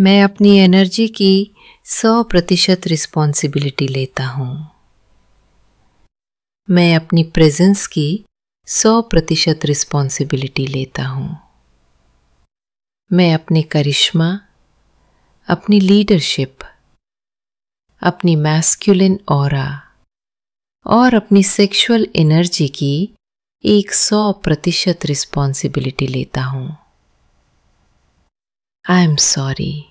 मैं अपनी एनर्जी की सौ प्रतिशत रिस्पॉन्सिबिलिटी लेता हूँ। मैं अपनी प्रेजेंस की सौ प्रतिशत रिस्पॉन्सिबिलिटी लेता हूँ। मैं अपने करिश्मा, अपनी लीडरशिप अपनी मैस्कुलिन और और अपनी सेक्सुअल एनर्जी की एक सौ प्रतिशत रिस्पॉन्सिबिलिटी लेता हूँ। आई एम सॉरी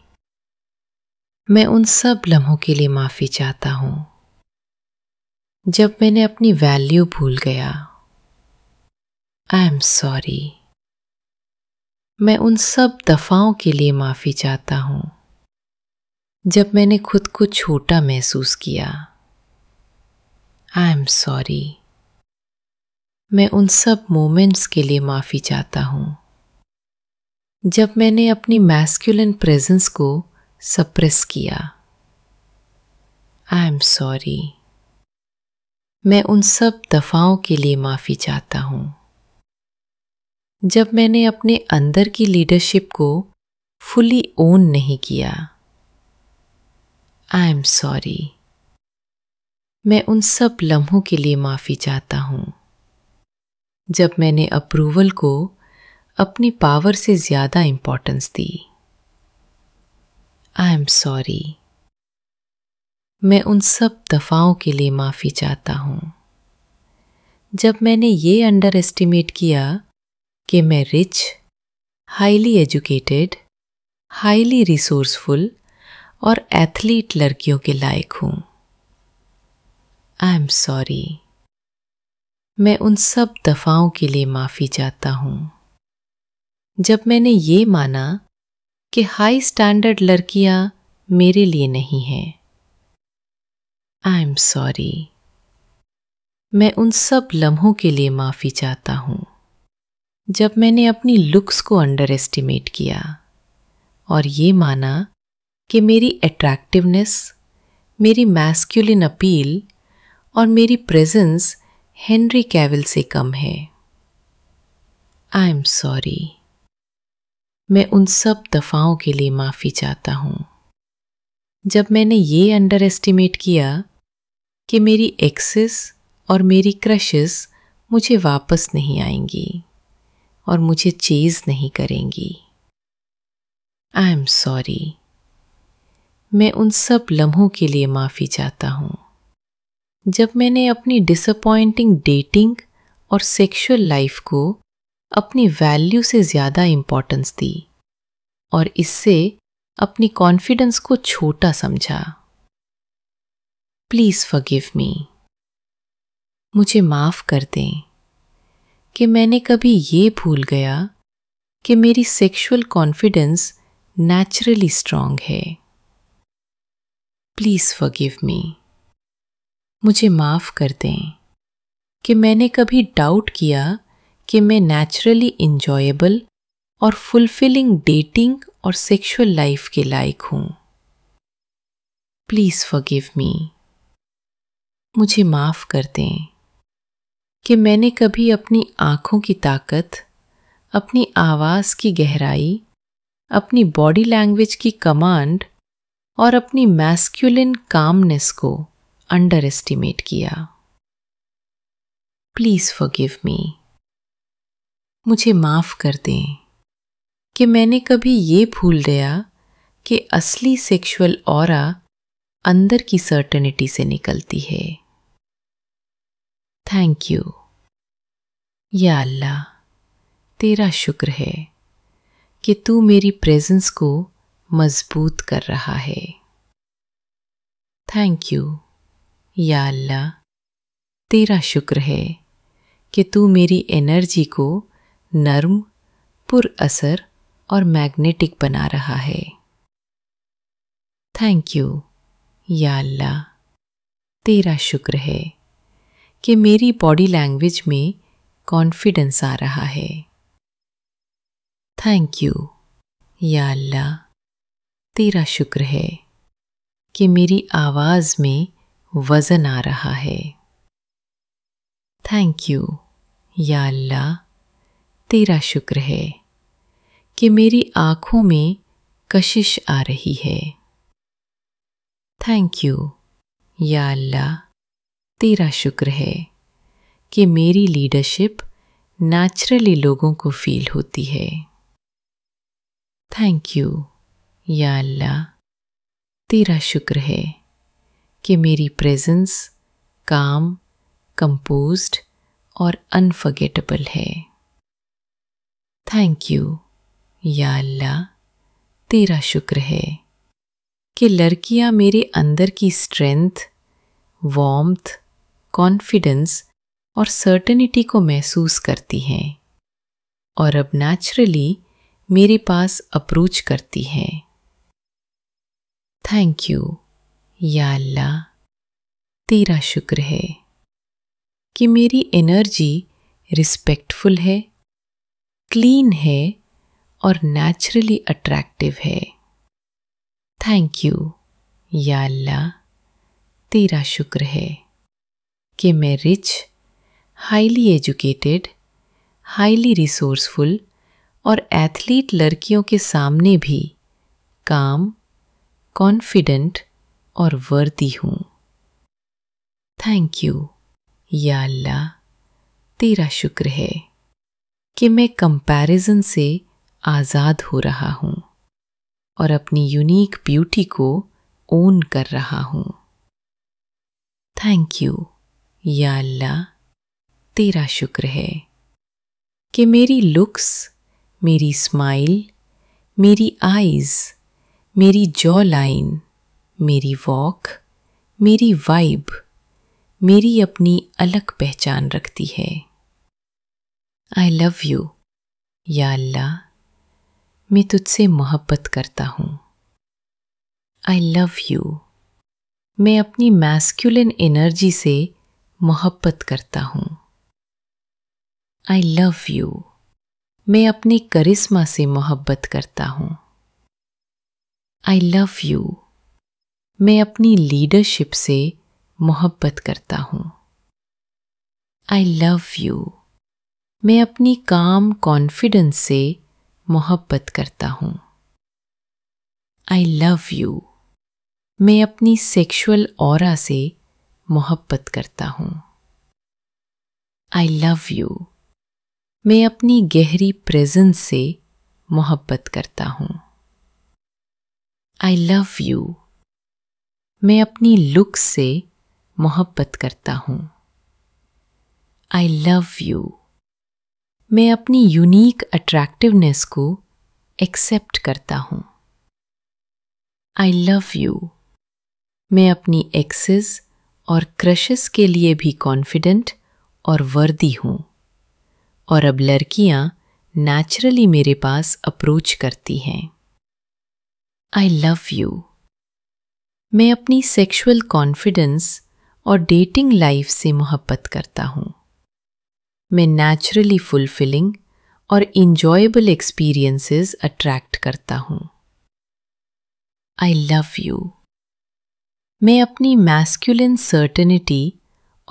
मैं उन सब लम्हों के लिए माफ़ी चाहता हूँ। जब मैंने अपनी वैल्यू भूल गया। आई एम सॉरी मैं उन सब दफाओं के लिए माफ़ी चाहता हूँ। जब मैंने खुद को छोटा महसूस किया। आई एम सॉरी मैं उन सब मोमेंट्स के लिए माफ़ी चाहता हूँ। जब मैंने अपनी मैस्कुलिन प्रेजेंस को सप्रेस किया। आई एम सॉरी मैं उन सब दफाओं के लिए माफ़ी चाहता हूँ। जब मैंने अपने अंदर की लीडरशिप को फुली ओन नहीं किया। आई एम सॉरी मैं उन सब लम्हों के लिए माफ़ी चाहता हूँ। जब मैंने अप्रूवल को अपनी पावर से ज़्यादा इंपॉर्टेंस दी। आई एम सॉरी मैं उन सब दफाओं के लिए माफ़ी चाहता हूँ। जब मैंने ये अंडर एस्टिमेट किया कि मैं rich highly educated highly resourceful और एथलीट लड़कियों के लायक हूँ। आई एम सॉरी मैं उन सब दफाओं के लिए माफ़ी चाहता हूँ। जब मैंने ये माना कि हाई स्टैंडर्ड लड़कियाँ मेरे लिए नहीं हैं। आई एम सॉरी मैं उन सब लम्हों के लिए माफ़ी चाहता हूँ। जब मैंने अपनी लुक्स को अंडर एस्टिमेट किया और ये माना कि मेरी अट्रैक्टिवनेस मेरी मैस्कुलिन अपील और मेरी प्रेजेंस हेनरी कैविल से कम है। आई एम सॉरी मैं उन सब दफाओं के लिए माफ़ी चाहता हूँ। जब मैंने ये अंडर एस्टिमेट किया कि मेरी एक्सेस और मेरी क्रशेस मुझे वापस नहीं आएँगी और मुझे चेज नहीं करेंगी। आई एम सॉरी मैं उन सब लम्हों के लिए माफ़ी चाहता हूँ। जब मैंने अपनी डिसअपॉइंटिंग डेटिंग और सेक्सुअल लाइफ को अपनी वैल्यू से ज़्यादा इंपॉर्टेंस दी और इससे अपनी कॉन्फिडेंस को छोटा समझा। प्लीज़ फॉरगिव मी मुझे माफ़ कर दें कि मैंने कभी ये भूल गया कि मेरी सेक्सुअल कॉन्फिडेंस नेचुरली स्ट्रांग है। प्लीज़ फॉरगिव मी मुझे माफ़ कर दें कि मैंने कभी डाउट किया कि मैं नेचुरली इंजॉयबल और फुलफिलिंग डेटिंग और सेक्सुअल लाइफ के लायक हूँ। प्लीज़ फॉरगिव मी मुझे माफ़ कर दें कि मैंने कभी अपनी आँखों की ताकत, अपनी आवाज़ की गहराई, अपनी बॉडी लैंग्वेज की कमांड और अपनी मैस्कुलिन कामनेस को अंडर एस्टिमेट किया। प्लीज़ फॉरगिव मी मुझे माफ़ कर दें कि मैंने कभी ये भूल गया कि असली सेक्सुअल और अंदर की सर्टनिटी से निकलती है। थैंक यू या अल्लाह, तेरा शुक्र है कि तू मेरी प्रेजेंस को मज़बूत कर रहा है। थैंक यू या अल्लाह, तेरा शुक्र है कि तू मेरी एनर्जी को नर्म, पुर असर और मैग्नेटिक बना रहा है। थैंक यू या अल्लाह। तेरा शुक्र है कि मेरी बॉडी लैंग्वेज में कॉन्फिडेंस आ रहा है। थैंक यू या अल्लाह। तेरा शुक्र है कि मेरी आवाज़ में वज़न आ रहा है। थैंक यू या अल्लाह। तेरा शुक्र है कि मेरी आँखों में कशिश आ रही है। थैंक यू या अल्लाह, तेरा शुक्र है कि मेरी लीडरशिप नेचुरली लोगों को फील होती है। थैंक यू या अल्लाह, तेरा शुक्र है कि मेरी प्रेजेंस काम कंपोज्ड और अनफर्गेटेबल है। थैंक यू या अल्लाह, तेरा शुक्र है कि लड़कियाँ मेरे अंदर की स्ट्रेंथ वॉम्थ कॉन्फिडेंस और सर्टनिटी को महसूस करती हैं और अब नेचुरली मेरे पास अप्रोच करती हैं। थैंक यू या अल्लाह, तेरा शुक्र है कि मेरी एनर्जी रिस्पेक्टफुल है क्लीन है और नेचुरली अट्रैक्टिव है। थैंक यू या अल्लाह। तेरा शुक्र है कि मैं rich highly educated highly resourceful और एथलीट लड़कियों के सामने भी काम कॉन्फिडेंट और वर्दी हूँ। थैंक यू या अल्लाह। तेरा शुक्र है। कि मैं कंपैरिजन से आज़ाद हो रहा हूँ और अपनी यूनिक ब्यूटी को ओन कर रहा हूँ। थैंक यू या अल्लाह, तेरा शुक्र है कि मेरी लुक्स मेरी स्माइल मेरी आईज मेरी जॉ लाइन मेरी वॉक मेरी वाइब मेरी अपनी अलग पहचान रखती है। आई लव यू या अल्लाह, मैं तुझसे मोहब्बत करता हूँ। आई लव यू मैं अपनी मैस्कुलिन एनर्जी से मोहब्बत करता हूँ। आई लव यू मैं अपने करिश्मा से मोहब्बत करता हूँ। आई लव यू मैं अपनी लीडरशिप से मोहब्बत करता हूँ। आई लव यू मैं अपनी काम कॉन्फिडेंस से मोहब्बत करता हूँ। आई लव यू मैं अपनी सेक्सुअल और से मोहब्बत करता हूँ। आई लव यू मैं अपनी गहरी प्रेजेंस से मोहब्बत करता हूँ। आई लव यू मैं अपनी लुक से मोहब्बत करता हूँ। आई लव यू मैं अपनी यूनिक अट्रैक्टिवनेस को एक्सेप्ट करता हूँ। आई लव यू मैं अपनी एक्सेस और क्रशेस के लिए भी कॉन्फिडेंट और वर्दी हूँ। और अब लड़कियाँ नेचुरली मेरे पास अप्रोच करती हैं। आई लव यू मैं अपनी सेक्सुअल कॉन्फिडेंस और डेटिंग लाइफ से मोहब्बत करता हूँ। मैं नेचुरली फुलफिलिंग और इंजॉयबल एक्सपीरियंसेस अट्रैक्ट करता हूँ। आई लव यू मैं अपनी मैस्कुलिन सर्टनिटी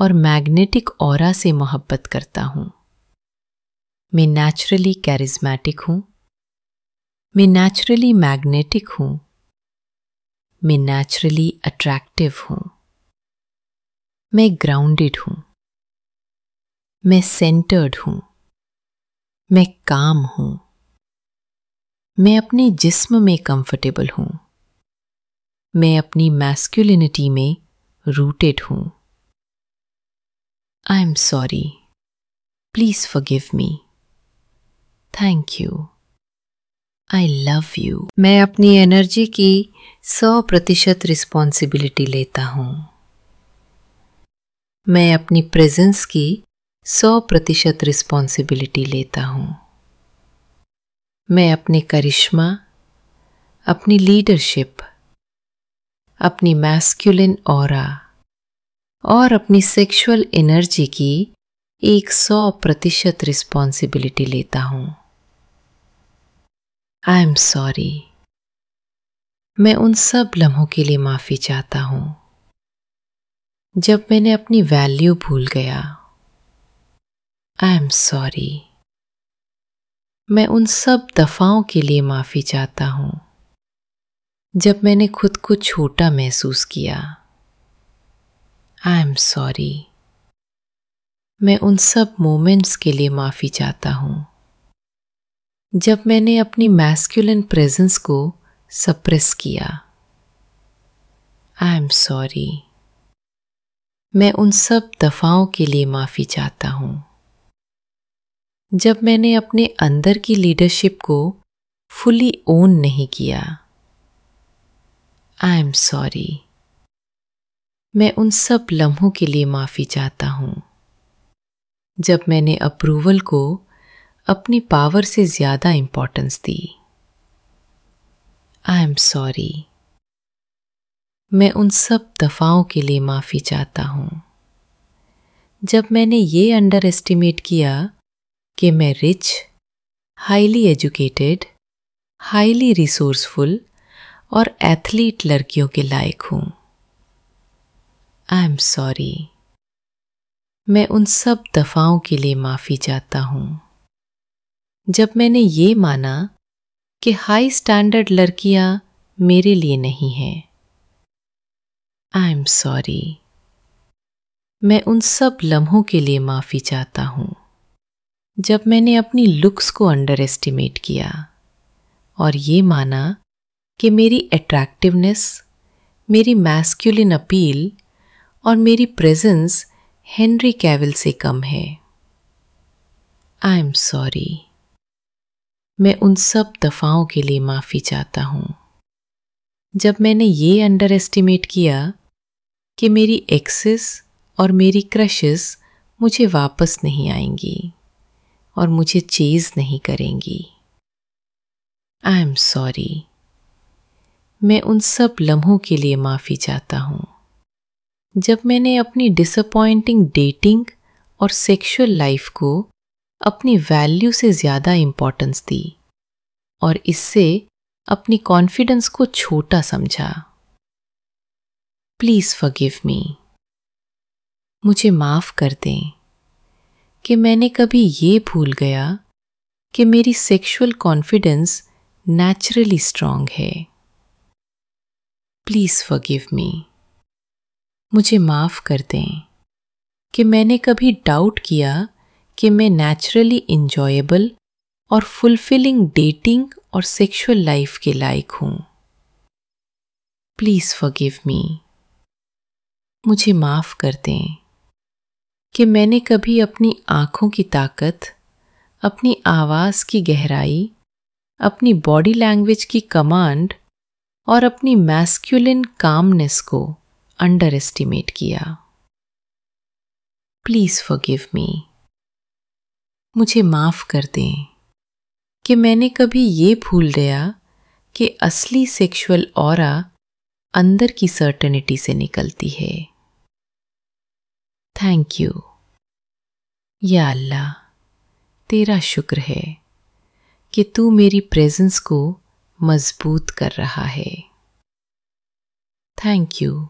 और मैग्नेटिक और से मोहब्बत करता हूँ। मैं नेचुरली कैरिज्मेटिक हूँ। मैं नेचुरली मैग्नेटिक हूँ। मैं नेचुरली अट्रैक्टिव हूँ। मैं ग्राउंडेड हूँ। मैं सेंटर्ड हूँ। मैं काम हूँ। मैं अपने जिस्म में कंफर्टेबल हूँ। मैं अपनी मैस्कुलिनिटी में रूटेड हूँ। I am sorry please forgive me thank you I love you मैं अपनी एनर्जी की सौ प्रतिशत रिस्पॉन्सिबिलिटी लेता हूँ। मैं अपनी प्रेजेंस की सौ प्रतिशत रिस्पॉन्सिबिलिटी लेता हूँ। मैं अपने करिश्मा, अपनी लीडरशिप अपनी मैस्कुलिन और और अपनी सेक्सुअल एनर्जी की एक सौ प्रतिशत रिस्पॉन्सिबिलिटी लेता हूँ। आई एम सॉरी मैं उन सब लम्हों के लिए माफ़ी चाहता हूँ। जब मैंने अपनी वैल्यू भूल गया आई एम सॉरी मैं उन सब दफाओं के लिए माफ़ी चाहता हूँ। जब मैंने खुद को छोटा महसूस किया। आई एम सॉरी मैं उन सब मोमेंट्स के लिए माफ़ी चाहता हूँ। जब मैंने अपनी मैस्कुलिन प्रेजेंस को सप्रेस किया। आई एम सॉरी मैं उन सब दफाओं के लिए माफ़ी चाहता हूँ। जब मैंने अपने अंदर की लीडरशिप को फुली ओन नहीं किया। आई एम सॉरी मैं उन सब लम्हों के लिए माफ़ी चाहता हूँ। जब मैंने अप्रूवल को अपनी पावर से ज़्यादा इंपॉर्टेंस दी। आई एम सॉरी मैं उन सब दफाओं के लिए माफ़ी चाहता हूँ। जब मैंने ये अंडर एस्टिमेट किया कि मैं rich highly educated highly resourceful और एथलीट लड़कियों के लायक हूँ। आई एम सॉरी मैं उन सब दफाओं के लिए माफ़ी चाहता हूँ। जब मैंने ये माना कि हाई स्टैंडर्ड लड़कियाँ मेरे लिए नहीं हैं। आई एम सॉरी मैं उन सब लम्हों के लिए माफ़ी चाहता हूँ। जब मैंने अपनी लुक्स को अंडर एस्टिमेट किया और ये माना कि मेरी अट्रैक्टिवनेस मेरी मैस्कुलिन अपील और मेरी प्रेजेंस हेनरी कैविल से कम है। आई एम सॉरी मैं उन सब दफाओं के लिए माफ़ी चाहता हूँ। जब मैंने ये अंडर एस्टिमेट किया कि मेरी एक्सेस और मेरी क्रशेस मुझे वापस नहीं आएँगी। और मुझे चेज नहीं करेंगी। आई एम सॉरी मैं उन सब लम्हों के लिए माफ़ी चाहता हूँ। जब मैंने अपनी डिसअपॉइंटिंग डेटिंग और सेक्सुअल लाइफ को अपनी वैल्यू से ज़्यादा इंपॉर्टेंस दी और इससे अपनी कॉन्फिडेंस को छोटा समझा। प्लीज़ फॉरगिव मी मुझे माफ़ कर दें। कि मैंने कभी ये भूल गया कि मेरी सेक्सुअल कॉन्फिडेंस नेचुरली स्ट्रांग है। प्लीज़ फॉरगिव मी मुझे माफ़ कर दें कि मैंने कभी डाउट किया कि मैं नेचुरली इंजॉयबल और फुलफिलिंग डेटिंग और सेक्सुअल लाइफ के लायक हूँ। प्लीज़ फॉरगिव मी मुझे माफ़ कर दें। कि मैंने कभी अपनी आँखों की ताकत, अपनी आवाज़ की गहराई, अपनी बॉडी लैंग्वेज की कमांड और अपनी मैस्कुलिन कामनेस को अंडर एस्टिमेट किया। प्लीज़ फॉरगिव मी मुझे माफ़ कर दें कि मैंने कभी ये भूल गया कि असली सेक्सुअल और अंदर की सर्टनिटी से निकलती है। थैंक यू या अल्लाह तेरा शुक्र है कि तू मेरी प्रेजेंस को मज़बूत कर रहा है। थैंक यू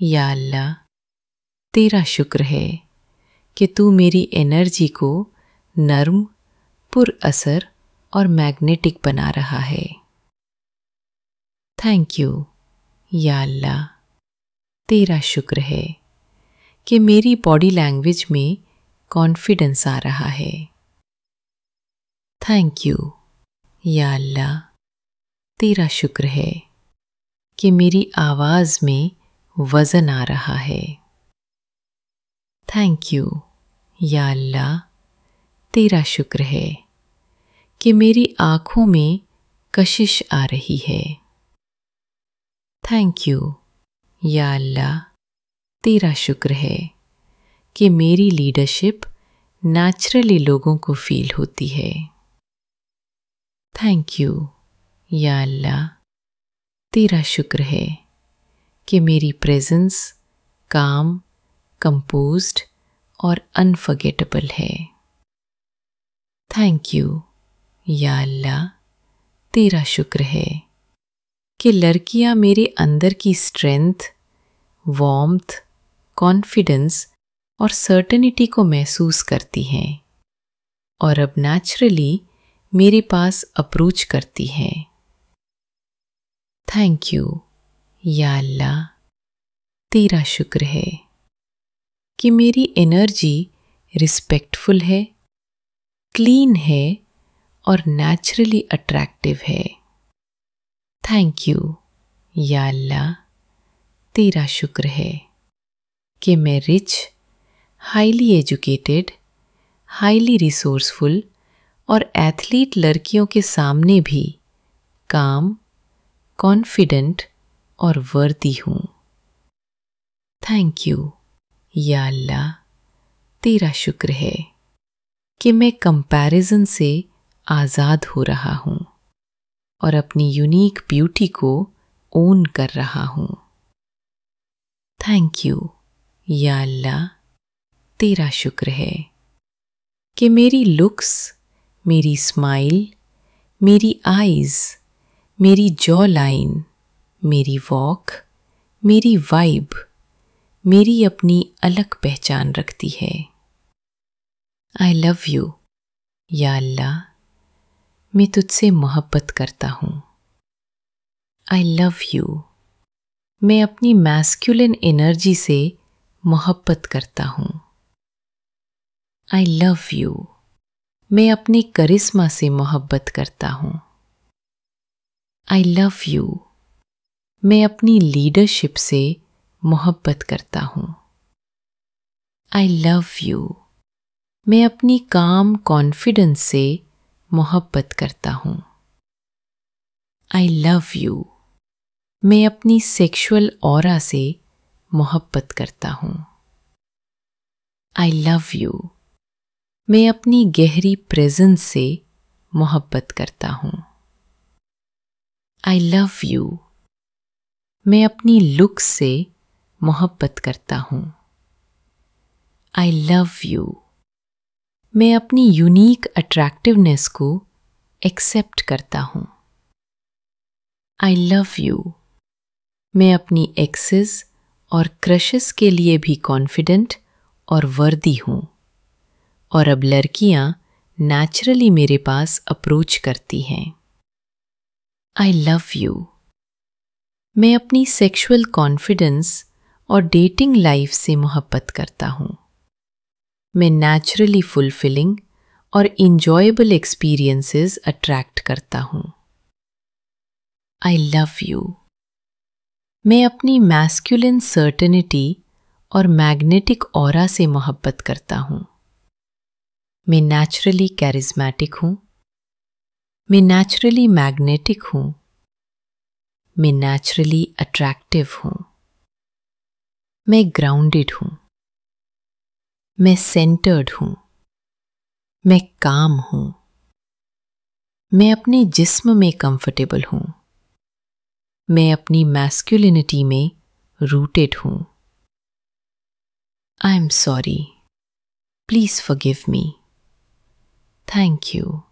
या अल्लाह तेरा शुक्र है कि तू मेरी एनर्जी को नर्म, पुर असर और मैग्नेटिक बना रहा है। थैंक यू या अल्लाह तेरा शुक्र है कि मेरी बॉडी लैंग्वेज में कॉन्फिडेंस आ रहा है। थैंक यू या अल्लाह। तेरा शुक्र है कि मेरी आवाज़ में वज़न आ रहा है। थैंक यू या अल्लाह। तेरा शुक्र है कि मेरी आँखों में कशिश आ रही है। थैंक यू या अल्लाह। तेरा शुक्र है कि मेरी लीडरशिप नेचुरली लोगों को फील होती है। थैंक यू या अल्लाह। तेरा शुक्र है कि मेरी प्रेजेंस काम कंपोज्ड और अनफर्गेटेबल है। थैंक यू या अल्लाह। तेरा शुक्र है कि लड़कियाँ मेरे अंदर की स्ट्रेंथ वॉम्थ कॉन्फिडेंस और सर्टेनिटी को महसूस करती हैं। और अब नेचुरली मेरे पास अप्रोच करती हैं। थैंक यू या अल्लाह। तेरा शुक्र है कि मेरी एनर्जी रिस्पेक्टफुल है क्लीन है और नेचुरली अट्रैक्टिव है। थैंक यू या अल्लाह। तेरा शुक्र है। कि मैं rich highly educated highly resourceful और एथलीट लड़कियों के सामने भी काम कॉन्फिडेंट और वर्दी हूँ। थैंक यू या अल्लाह, तेरा शुक्र है कि मैं कंपैरिजन से आज़ाद हो रहा हूँ और अपनी यूनिक ब्यूटी को ओन कर रहा हूँ। थैंक यू या अल्लाह, तेरा शुक्र है कि मेरी लुक्स, मेरी स्माइल, मेरी आईज, मेरी जॉ लाइन मेरी वॉक, मेरी वाइब, मेरी अपनी अलग पहचान रखती है। आई लव यू या अल्लाह, मैं तुझसे मोहब्बत करता हूँ। आई लव यू मैं अपनी मैस्कुलिन एनर्जी से मोहब्बत करता हूँ। आई लव यू मैं अपनी करिश्मा से मोहब्बत करता हूँ। आई लव यू मैं अपनी लीडरशिप से मोहब्बत करता हूँ। आई लव यू मैं अपनी काम कॉन्फिडेंस से मोहब्बत करता हूँ। आई लव यू मैं अपनी सेक्सुअल और से मोहब्बत करता हूँ। आई लव यू मैं अपनी गहरी प्रेजेंस से मोहब्बत करता हूँ। आई लव यू मैं अपनी लुक से मोहब्बत करता हूँ। आई लव यू मैं अपनी यूनिक अट्रैक्टिवनेस को एक्सेप्ट करता हूँ। आई लव यू मैं अपनी एक्सेस और क्रशेस के लिए भी कॉन्फिडेंट और वर्दी हूँ। और अब लड़कियाँ नेचुरली मेरे पास अप्रोच करती हैं। आई लव यू मैं अपनी सेक्सुअल कॉन्फिडेंस और डेटिंग लाइफ से मोहब्बत करता हूँ। मैं नेचुरली फुलफिलिंग और इंजॉयबल एक्सपीरियंसेस अट्रैक्ट करता हूँ। आई लव यू मैं अपनी मैस्कुलिन सर्टनिटी और मैग्नेटिक और से मोहब्बत करता हूँ। मैं नेचुरली कैरिज्मेटिक हूँ। मैं नेचुरली मैग्नेटिक हूँ। मैं नेचुरली अट्रैक्टिव हूँ। मैं ग्राउंडेड हूँ। मैं सेंटर्ड हूँ। मैं काम हूँ। मैं अपने जिस्म में कंफर्टेबल हूँ। मैं अपनी मैस्कुलिनिटी में रूटेड हूँ। I am sorry please forgive me thank you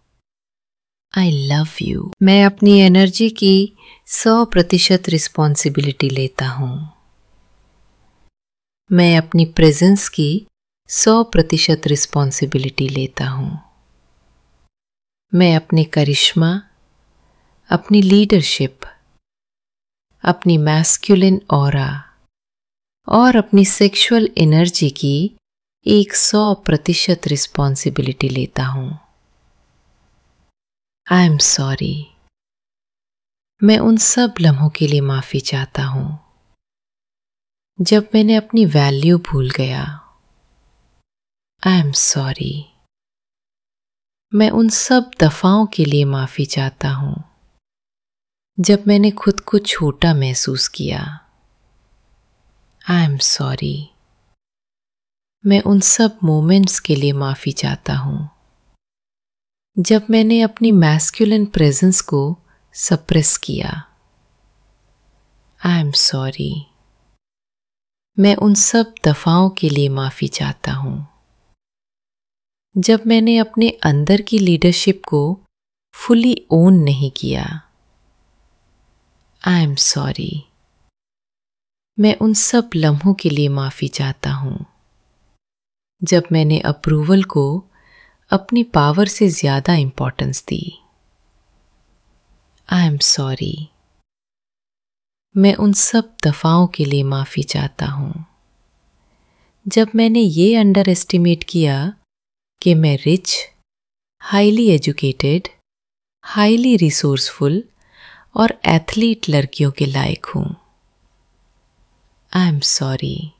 I love you मैं अपनी एनर्जी की सौ प्रतिशत रिस्पॉन्सिबिलिटी लेता हूँ। मैं अपनी प्रेजेंस की सौ प्रतिशत रिस्पॉन्सिबिलिटी लेता हूँ। मैं अपने करिश्मा, अपनी लीडरशिप अपनी मैस्कुलिन और और अपनी सेक्सुअल एनर्जी की एक सौ प्रतिशत रिस्पॉन्सिबिलिटी लेता हूँ। आई एम सॉरी मैं उन सब लम्हों के लिए माफ़ी चाहता हूँ। जब मैंने अपनी वैल्यू भूल गया। आई एम सॉरी मैं उन सब दफ़ाओं के लिए माफ़ी चाहता हूँ। जब मैंने खुद को छोटा महसूस किया। आई एम सॉरी मैं उन सब मोमेंट्स के लिए माफ़ी चाहता हूँ। जब मैंने अपनी मैस्कुलिन प्रेजेंस को सप्रेस किया। आई एम सॉरी मैं उन सब दफाओं के लिए माफ़ी चाहता हूँ। जब मैंने अपने अंदर की लीडरशिप को फुली ओन नहीं किया। आई एम सॉरी मैं उन सब लम्हों के लिए माफ़ी चाहता हूँ। जब मैंने अप्रूवल को अपनी पावर से ज़्यादा इंपॉर्टेंस दी। आई एम सॉरी मैं उन सब दफ़ाओं के लिए माफ़ी चाहता हूँ। जब मैंने ये अंडर एस्टिमेट किया कि मैं rich highly educated highly resourceful और एथलीट लड़कियों के लायक हूँ। आई एम सॉरी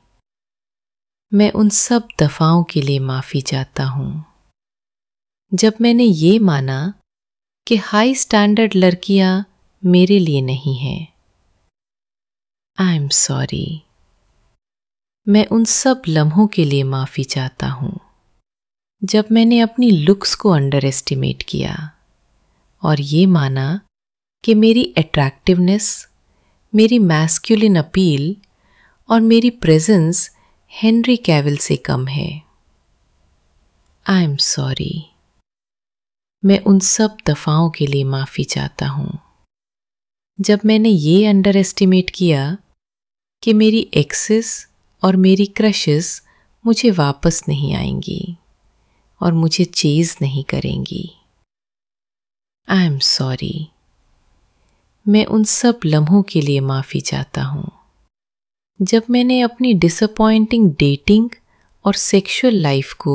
मैं उन सब दफ़ाओं के लिए माफ़ी चाहता हूँ। जब मैंने ये माना कि हाई स्टैंडर्ड लड़कियाँ मेरे लिए नहीं हैं। आई एम सॉरी मैं उन सब लम्हों के लिए माफ़ी चाहता हूँ। जब मैंने अपनी लुक्स को अंडर एस्टिमेट किया और ये माना कि मेरी अट्रैक्टिवनेस मेरी मैस्क्यूलिन अपील और मेरी प्रेजेंस हेनरी कैविल से कम है। आई एम सॉरी मैं उन सब दफ़ाओं के लिए माफ़ी चाहता हूँ। जब मैंने ये अंडर एस्टिमेट किया कि मेरी एक्सेस और मेरी क्रशेस मुझे वापस नहीं आएँगी और मुझे चेज नहीं करेंगी। आई एम सॉरी मैं उन सब लम्हों के लिए माफ़ी चाहता हूँ। जब मैंने अपनी डिसअपॉइंटिंग डेटिंग और सेक्सुअल लाइफ को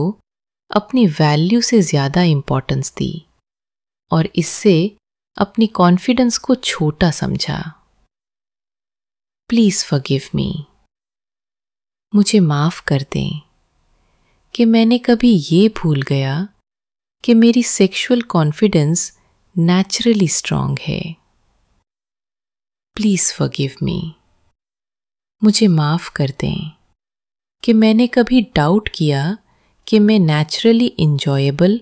अपनी वैल्यू से ज़्यादा इंपॉर्टेंस दी और इससे अपनी कॉन्फिडेंस को छोटा समझा। प्लीज़ फॉरगिव मी मुझे माफ़ कर दें कि मैंने कभी ये भूल गया कि मेरी सेक्सुअल कॉन्फिडेंस नेचुरली स्ट्रांग है। प्लीज़ फॉरगिव मी मुझे माफ़ कर दें कि मैंने कभी डाउट किया कि मैं नेचुरली इंजॉयबल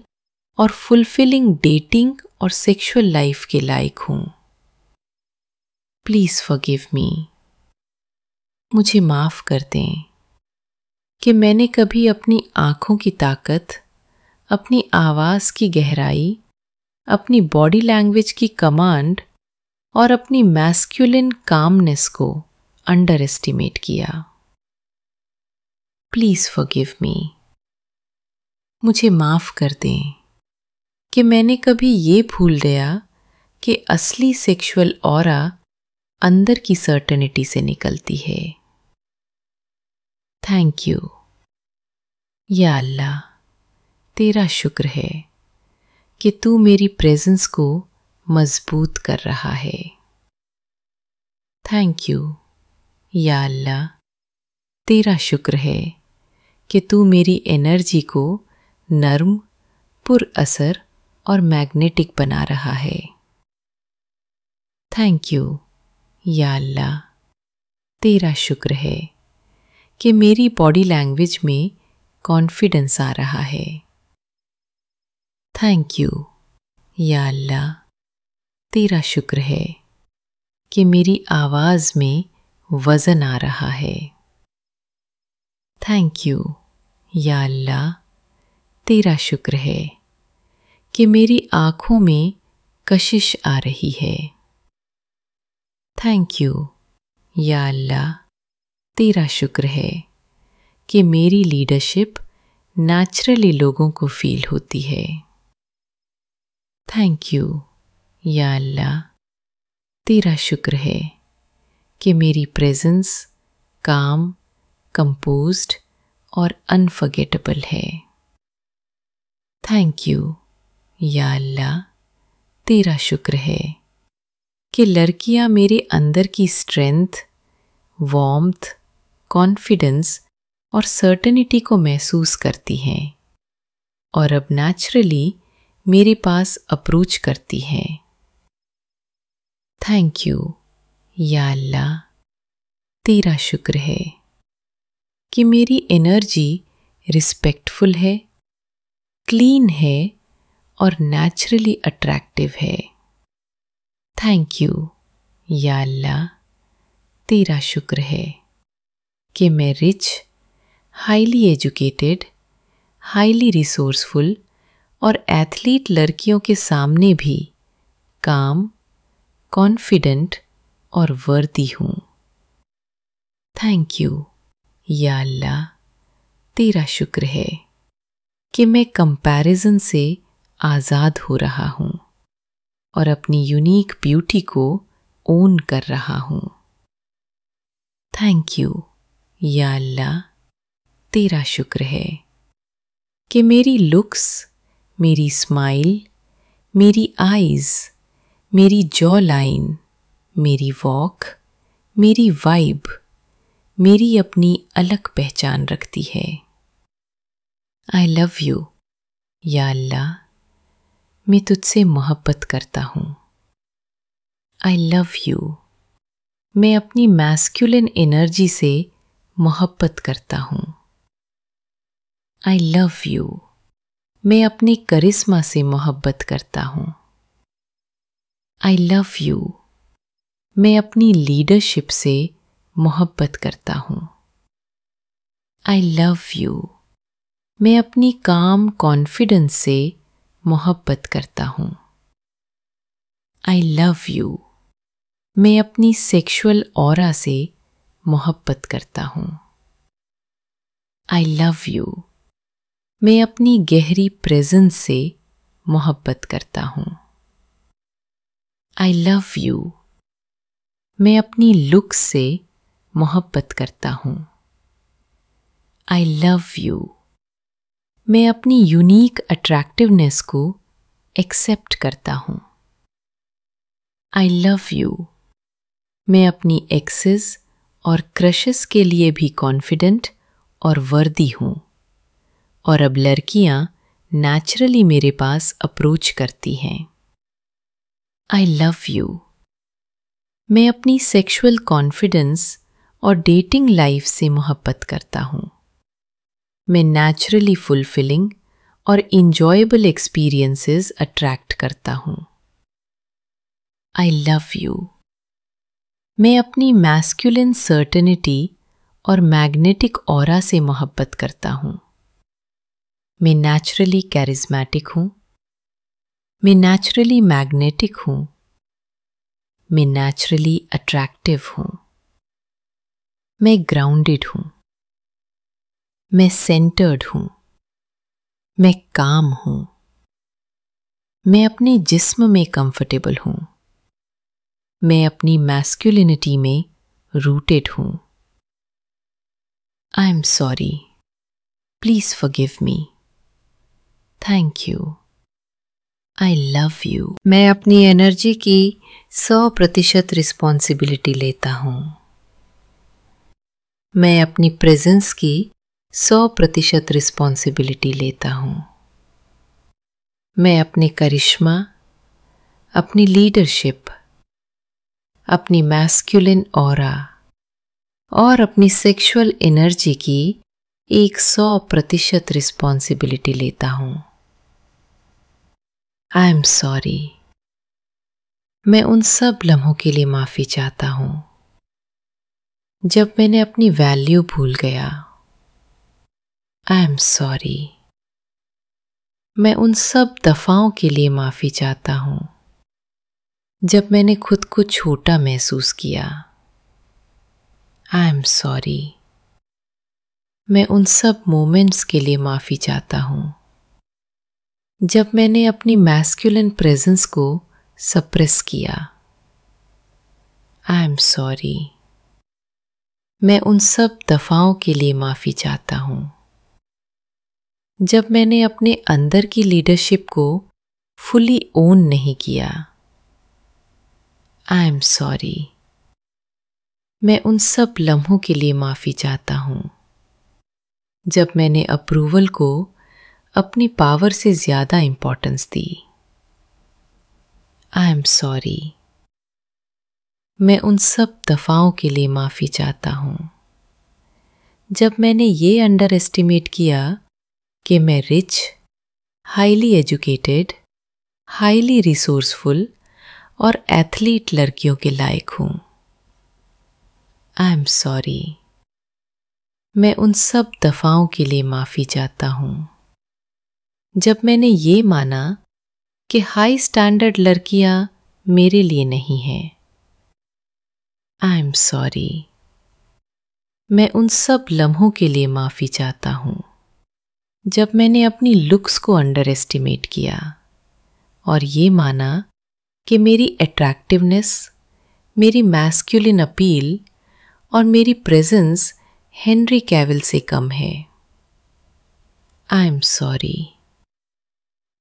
और फुलफिलिंग डेटिंग और सेक्सुअल लाइफ के लायक हूँ। प्लीज़ फॉरगिव मी मुझे माफ़ कर दें कि मैंने कभी अपनी आँखों की ताकत, अपनी आवाज़ की गहराई, अपनी बॉडी लैंग्वेज की कमांड और अपनी मैस्क्यूलिन कामनेस को अंडर एस्टिमेट किया। प्लीज़ फॉरगिव मी मुझे माफ़ कर दें कि मैंने कभी ये भूल गया कि असली सेक्सुअल और अंदर की सर्टनिटी से निकलती है। थैंक यू या अल्लाह, तेरा शुक्र है कि तू मेरी प्रेजेंस को मज़बूत कर रहा है। थैंक यू या अल्लाह। तेरा शुक्र है कि तू मेरी एनर्जी को नर्म, पुर असर और मैग्नेटिक बना रहा है। थैंक यू या अल्लाह। तेरा शुक्र है कि मेरी बॉडी लैंग्वेज में कॉन्फिडेंस आ रहा है। थैंक यू या अल्लाह। तेरा शुक्र है कि मेरी आवाज़ में वज़न आ रहा है। थैंक यू या अल्लाह, तेरा शुक्र है कि मेरी आँखों में कशिश आ रही है। थैंक यू या अल्लाह, तेरा शुक्र है कि मेरी लीडरशिप नेचुरली लोगों को फील होती है। थैंक यू या अल्लाह, तेरा शुक्र है कि मेरी प्रेजेंस काम कंपोज्ड और अनफर्गेटेबल है। थैंक यू या अल्लाह, तेरा शुक्र है कि लड़कियाँ मेरे अंदर की स्ट्रेंथ वॉम्थ कॉन्फिडेंस और सर्टनिटी को महसूस करती हैं और अब नेचुरली मेरे पास अप्रोच करती हैं। थैंक यू या अल्लाह तेरा शुक्र है कि मेरी एनर्जी रिस्पेक्टफुल है क्लीन है और नेचुरली अट्रैक्टिव है। थैंक यू या अल्लाह तेरा शुक्र है कि मैं rich highly educated highly resourceful और एथलीट लड़कियों के सामने भी काम कॉन्फिडेंट और वर्दी हूँ। थैंक यू या अल्लाह, तेरा शुक्र है कि मैं कंपैरिजन से आज़ाद हो रहा हूँ और अपनी यूनिक ब्यूटी को ओन कर रहा हूँ। थैंक यू या अल्लाह, तेरा शुक्र है कि मेरी लुक्स मेरी स्माइल मेरी आईज मेरी जॉ लाइन मेरी वॉक मेरी वाइब मेरी अपनी अलग पहचान रखती है। आई लव यू या अल्लाह, मैं तुझसे मोहब्बत करता हूँ। आई लव यू मैं अपनी मैस्कुलिन एनर्जी से मोहब्बत करता हूँ। आई लव यू मैं अपने करिश्मा से मोहब्बत करता हूँ। आई लव यू मैं अपनी लीडरशिप से मोहब्बत करता हूँ। आई लव यू मैं अपनी काम कॉन्फिडेंस से मोहब्बत करता हूँ। आई लव यू मैं अपनी सेक्सुअल और से मोहब्बत करता हूँ। आई लव यू मैं अपनी गहरी प्रेजेंस से मोहब्बत करता हूँ। आई लव यू मैं अपनी लुक से मोहब्बत करता हूँ। आई लव यू मैं अपनी यूनिक अट्रैक्टिवनेस को एक्सेप्ट करता हूँ। आई लव यू मैं अपनी एक्सेस और क्रशेस के लिए भी कॉन्फिडेंट और वर्दी हूँ। और अब लड़कियाँ नेचुरली मेरे पास अप्रोच करती हैं। आई लव यू मैं अपनी सेक्सुअल कॉन्फिडेंस और डेटिंग लाइफ से मोहब्बत करता हूँ। मैं नेचुरली फुलफिलिंग और इंजॉयबल एक्सपीरियंसेस अट्रैक्ट करता हूँ। आई लव यू मैं अपनी मैस्कुलिन सर्टनिटी और मैग्नेटिक और से मोहब्बत करता हूँ। मैं नेचुरली कैरिज्मेटिक हूँ। मैं नेचुरली मैग्नेटिक हूँ। मैं नेचुरली अट्रैक्टिव हूँ। मैं ग्राउंडेड हूँ। मैं सेंटर्ड हूँ। मैं काम हूँ। मैं अपने जिस्म में कंफर्टेबल हूँ। मैं अपनी मैस्कुलिनिटी में रूटेड हूँ। I am sorry please forgive me thank you I love you मैं अपनी एनर्जी की सौ प्रतिशत रिस्पॉन्सिबिलिटी लेता हूँ। मैं अपनी प्रेजेंस की सौ प्रतिशत रिस्पॉन्सिबिलिटी लेता हूँ। मैं अपने करिश्मा, अपनी लीडरशिप अपनी मैस्कुलिन और और अपनी सेक्सुअल एनर्जी की एक सौ प्रतिशत रिस्पॉन्सिबिलिटी लेता हूँ। आई एम सॉरी मैं उन सब लम्हों के लिए माफ़ी चाहता हूँ। जब मैंने अपनी वैल्यू भूल गया। आई एम सॉरी मैं उन सब दफ़ाओं के लिए माफ़ी चाहता हूँ। जब मैंने खुद को छोटा महसूस किया। आई एम सॉरी मैं उन सब मोमेंट्स के लिए माफ़ी चाहता हूँ। जब मैंने अपनी मैस्कुलिन प्रेजेंस को सप्रेस किया। आई एम सॉरी मैं उन सब दफाओं के लिए माफ़ी चाहता हूँ। जब मैंने अपने अंदर की लीडरशिप को फुली ओन नहीं किया। आई एम सॉरी मैं उन सब लम्हों के लिए माफ़ी चाहता हूँ। जब मैंने अप्रूवल को अपनी पावर से ज़्यादा इंपॉर्टेंस दी। आई एम सॉरी मैं उन सब दफाओं के लिए माफ़ी चाहता हूँ। जब मैंने ये अंडर एस्टिमेट किया कि मैं rich highly educated highly resourceful और एथलीट लड़कियों के लायक हूँ। आई एम सॉरी मैं उन सब दफाओं के लिए माफ़ी चाहता हूँ। जब मैंने ये माना कि हाई स्टैंडर्ड लड़कियाँ मेरे लिए नहीं हैं। आई एम सॉरी मैं उन सब लम्हों के लिए माफ़ी चाहता हूँ। जब मैंने अपनी लुक्स को अंडर एस्टिमेट किया और ये माना कि मेरी अट्रैक्टिवनेस मेरी मैस्कुलिन अपील और मेरी प्रेजेंस हेनरी कैविल से कम है। आई एम सॉरी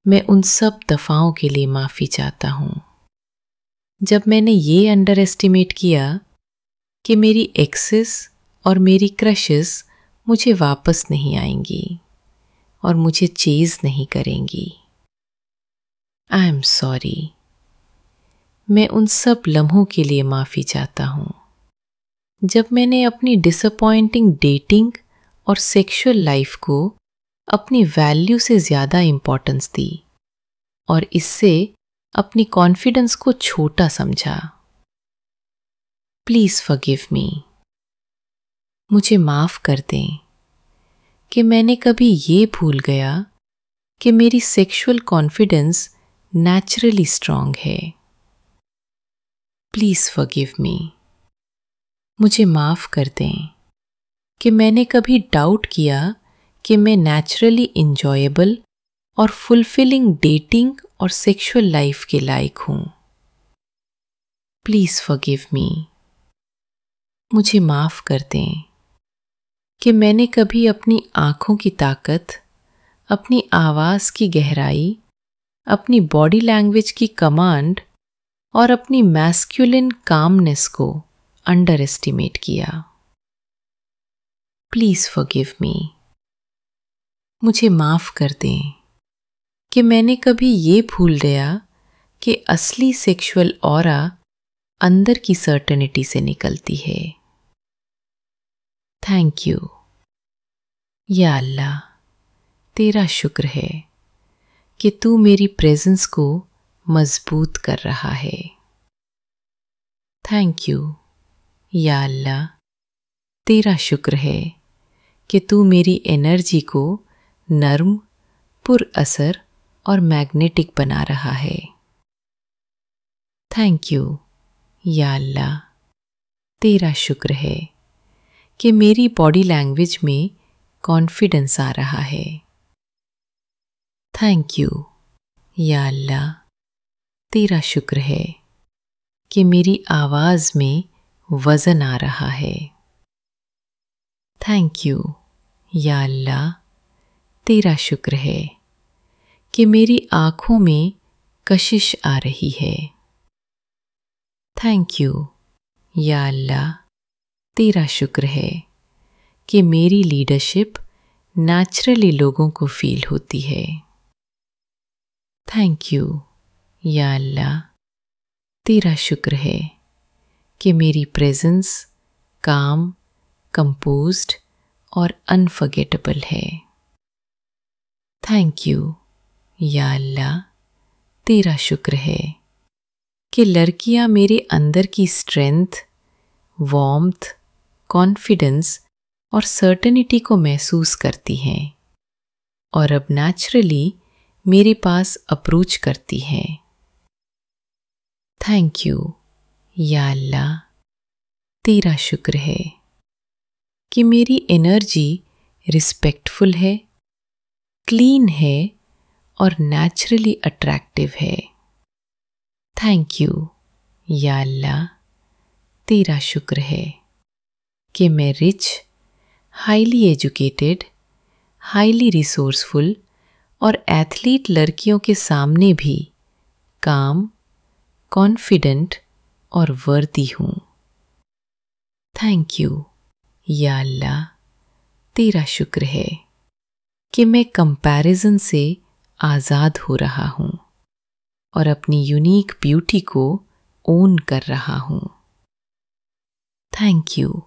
मैं उन सब दफाओं के लिए माफ़ी चाहता हूँ। जब मैंने ये अंडर एस्टिमेट किया कि मेरी एक्सेस और मेरी क्रशेस मुझे वापस नहीं आएँगी और मुझे चेज नहीं करेंगी। आई एम सॉरी मैं उन सब लम्हों के लिए माफ़ी चाहता हूँ। जब मैंने अपनी डिसअपॉइंटिंग डेटिंग और सेक्सुअल लाइफ को अपनी वैल्यू से ज़्यादा इंपॉर्टेंस दी और इससे अपनी कॉन्फिडेंस को छोटा समझा। प्लीज़ फॉरगिव मी मुझे माफ़ कर दें कि मैंने कभी ये भूल गया कि मेरी सेक्सुअल कॉन्फिडेंस नेचुरली स्ट्रांग है। प्लीज़ फॉरगिव मी मुझे माफ़ कर दें कि मैंने कभी डाउट किया कि मैं नेचुरली इंजॉयबल और फुलफिलिंग डेटिंग और सेक्सुअल लाइफ के लायक हूँ। प्लीज़ फॉरगिव मी मुझे माफ़ कर दें कि मैंने कभी अपनी आँखों की ताकत, अपनी आवाज़ की गहराई, अपनी बॉडी लैंग्वेज की कमांड और अपनी मैस्क्यूलिन कामनेस को अंडर एस्टिमेट किया। प्लीज़ फॉरगिव मी मुझे माफ़ कर दें कि मैंने कभी ये भूल गया कि असली सेक्सुअल और अंदर की सर्टनिटी से निकलती है। थैंक यू या अल्लाह, तेरा शुक्र है कि तू मेरी प्रेजेंस को मज़बूत कर रहा है। थैंक यू या अल्लाह, तेरा शुक्र है कि तू मेरी एनर्जी को नर्म, पुर असर और मैग्नेटिक बना रहा है। थैंक यू या अल्लाह। तेरा शुक्र है कि मेरी बॉडी लैंग्वेज में कॉन्फिडेंस आ रहा है। थैंक यू या अल्लाह। तेरा शुक्र है कि मेरी आवाज़ में वज़न आ रहा है। थैंक यू या अल्लाह। तेरा शुक्र है कि मेरी आँखों में कशिश आ रही है। थैंक यू या अल्लाह, तेरा शुक्र है कि मेरी लीडरशिप नेचुरली लोगों को फील होती है। थैंक यू या अल्लाह, तेरा शुक्र है कि मेरी प्रेजेंस काम कंपोज्ड और अनफर्गेटेबल है। थैंक यू या अल्लाह तेरा शुक्र है कि लड़कियाँ मेरे अंदर की स्ट्रेंथ वॉम्थ कॉन्फिडेंस और सर्टनिटी को महसूस करती हैं और अब नेचुरली मेरे पास अप्रोच करती हैं। थैंक यू या अल्लाह तेरा शुक्र है कि मेरी एनर्जी रिस्पेक्टफुल है क्लीन है और नेचुरली अट्रैक्टिव है। थैंक यू या अल्लाह, तेरा शुक्र है कि मैं rich highly educated highly resourceful और एथलीट लड़कियों के सामने भी काम कॉन्फिडेंट और वर्दी हूँ। थैंक यू या अल्लाह, तेरा शुक्र है। कि मैं कंपैरिजन से आज़ाद हो रहा हूँ और अपनी यूनिक ब्यूटी को ओन कर रहा हूँ। थैंक यू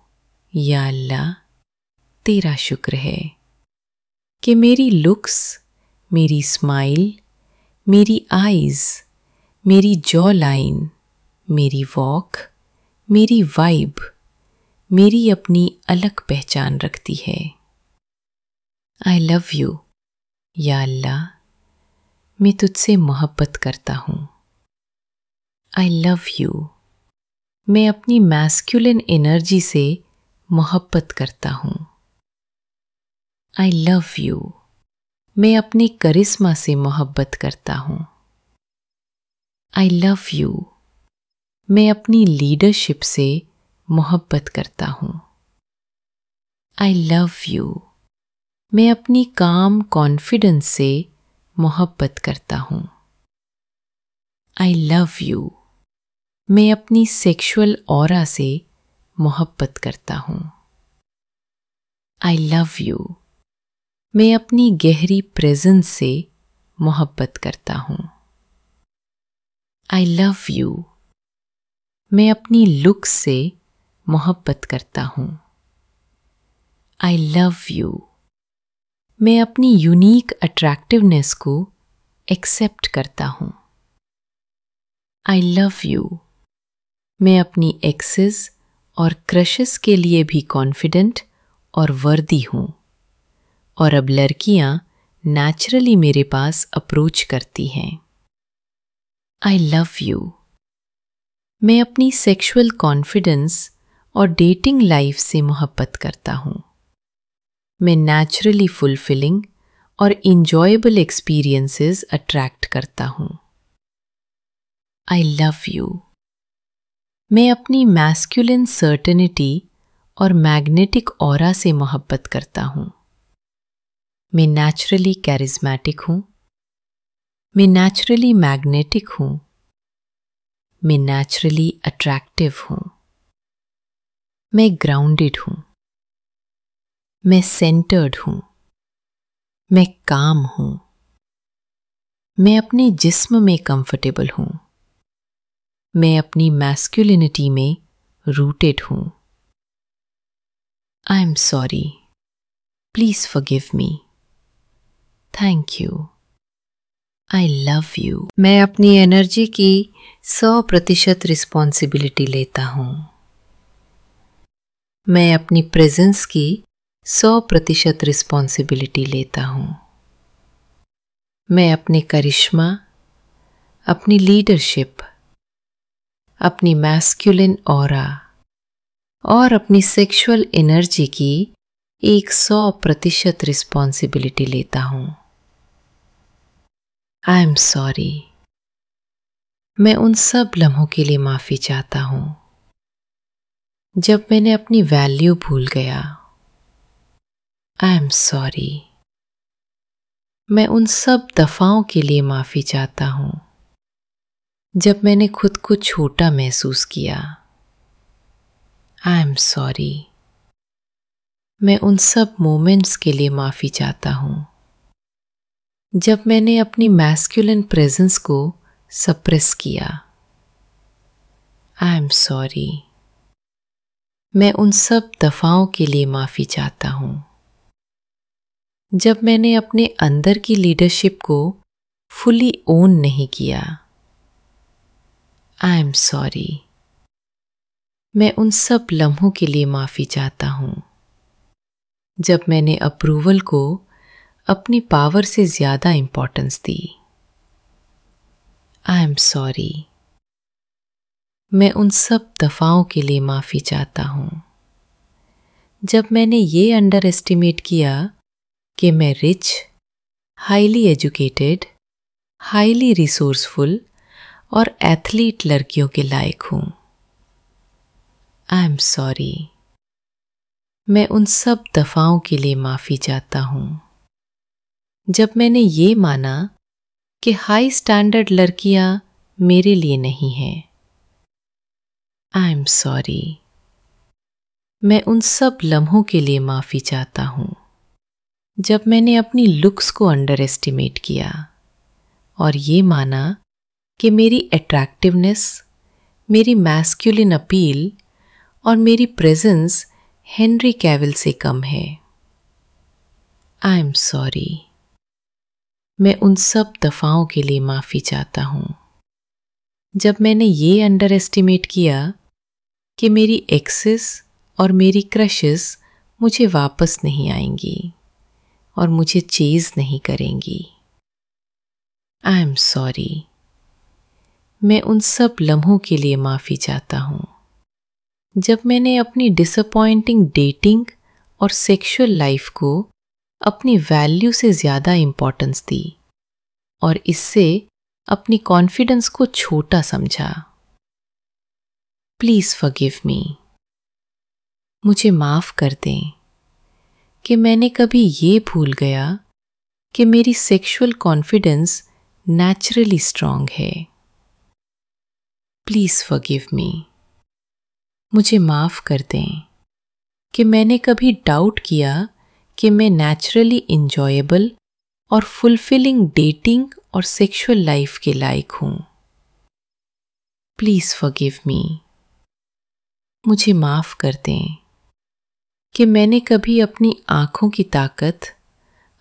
या अल्लाह, तेरा शुक्र है कि मेरी लुक्स मेरी स्माइल मेरी आईज मेरी जॉ लाइन मेरी वॉक मेरी वाइब मेरी अपनी अलग पहचान रखती है। आई लव यू या अल्लाह। मैं तुझसे मोहब्बत करता हूँ। आई लव यू मैं अपनी मैस्कुलिन एनर्जी से मोहब्बत करता हूँ। आई लव यू मैं अपने करिश्मा से मोहब्बत करता हूँ। आई लव यू मैं अपनी लीडरशिप से मोहब्बत करता हूँ। आई लव यू मैं अपनी काम कॉन्फिडेंस से मोहब्बत करता हूँ। आई लव यू मैं अपनी सेक्सुअल और से मोहब्बत करता हूँ। आई लव यू मैं अपनी गहरी प्रेजेंस से मोहब्बत करता हूँ। आई लव यू मैं अपनी लुक से मोहब्बत करता हूँ। आई लव यू मैं अपनी यूनिक अट्रैक्टिवनेस को एक्सेप्ट करता हूँ। आई लव यू मैं अपनी एक्सेस और क्रशेस के लिए भी कॉन्फिडेंट और वर्दी हूँ। और अब लड़कियाँ नेचुरली मेरे पास अप्रोच करती हैं। आई लव यू मैं अपनी सेक्सुअल कॉन्फिडेंस और डेटिंग लाइफ से मोहब्बत करता हूँ। मैं नेचुरली फुलफिलिंग और इंजॉयबल एक्सपीरियंसेस अट्रैक्ट करता हूँ। आई लव यू मैं अपनी मैस्कुलिन सर्टनिटी और मैग्नेटिक और से मोहब्बत करता हूँ। मैं नेचुरली कैरिज्मेटिक हूँ। मैं नेचुरली मैग्नेटिक हूँ। मैं नेचुरली अट्रैक्टिव हूँ। मैं ग्राउंडेड हूँ। मैं सेंटर्ड हूँ। मैं काम हूँ। मैं अपने जिस्म में कंफर्टेबल हूँ। मैं अपनी मैस्कुलिनिटी में रूटेड हूँ। I am sorry please forgive me thank you I love you मैं अपनी एनर्जी की सौ प्रतिशत रिस्पॉन्सिबिलिटी लेता हूँ। मैं अपनी प्रेजेंस की सौ प्रतिशत रिस्पॉन्सिबिलिटी लेता हूँ। मैं अपने करिश्मा, अपनी लीडरशिप अपनी मैस्कुलिन और और अपनी सेक्सुअल एनर्जी की एक सौ प्रतिशत रिस्पॉन्सिबिलिटी लेता हूँ। आई एम सॉरी मैं उन सब लम्हों के लिए माफ़ी चाहता हूँ। जब मैंने अपनी वैल्यू भूल गया आई एम सॉरी मैं उन सब दफाओं के लिए माफ़ी चाहता हूँ। जब मैंने खुद को छोटा महसूस किया। आई एम सॉरी मैं उन सब मोमेंट्स के लिए माफ़ी चाहता हूँ। जब मैंने अपनी मैस्कुलिन प्रेजेंस को सप्रेस किया। आई एम सॉरी मैं उन सब दफाओं के लिए माफ़ी चाहता हूँ। जब मैंने अपने अंदर की लीडरशिप को फुली ओन नहीं किया। आई एम सॉरी मैं उन सब लम्हों के लिए माफ़ी चाहता हूँ। जब मैंने अप्रूवल को अपनी पावर से ज़्यादा इंपॉर्टेंस दी। आई एम सॉरी मैं उन सब दफाओं के लिए माफ़ी चाहता हूँ। जब मैंने ये अंडर एस्टिमेट किया कि मैं rich highly educated highly resourceful और एथलीट लड़कियों के लायक हूँ। आई एम सॉरी मैं उन सब दफाओं के लिए माफ़ी चाहता हूँ। जब मैंने ये माना कि हाई स्टैंडर्ड लड़कियाँ मेरे लिए नहीं हैं। आई एम सॉरी मैं उन सब लम्हों के लिए माफ़ी चाहता हूँ। जब मैंने अपनी लुक्स को अंडर एस्टिमेट किया और ये माना कि मेरी अट्रैक्टिवनेस मेरी मैस्कुलिन अपील और मेरी प्रेजेंस हेनरी कैविल से कम है। आई एम सॉरी मैं उन सब दफाओं के लिए माफ़ी चाहता हूँ। जब मैंने ये अंडर एस्टिमेट किया कि मेरी एक्सेस और मेरी क्रशेस मुझे वापस नहीं आएँगी। और मुझे चेज नहीं करेंगी। आई एम सॉरी मैं उन सब लम्हों के लिए माफ़ी चाहता हूँ। जब मैंने अपनी डिसअपॉइंटिंग डेटिंग और सेक्सुअल लाइफ को अपनी वैल्यू से ज़्यादा इंपॉर्टेंस दी और इससे अपनी कॉन्फिडेंस को छोटा समझा। प्लीज़ फॉरगिव मी मुझे माफ़ कर दें। कि मैंने कभी ये भूल गया कि मेरी सेक्सुअल कॉन्फिडेंस नेचुरली स्ट्रांग है। प्लीज़ फॉरगिव मी मुझे माफ़ कर दें कि मैंने कभी डाउट किया कि मैं नेचुरली इंजॉयबल और फुलफिलिंग डेटिंग और सेक्सुअल लाइफ के लायक हूँ। प्लीज़ फॉरगिव मी मुझे माफ़ कर दें। कि मैंने कभी अपनी आँखों की ताकत,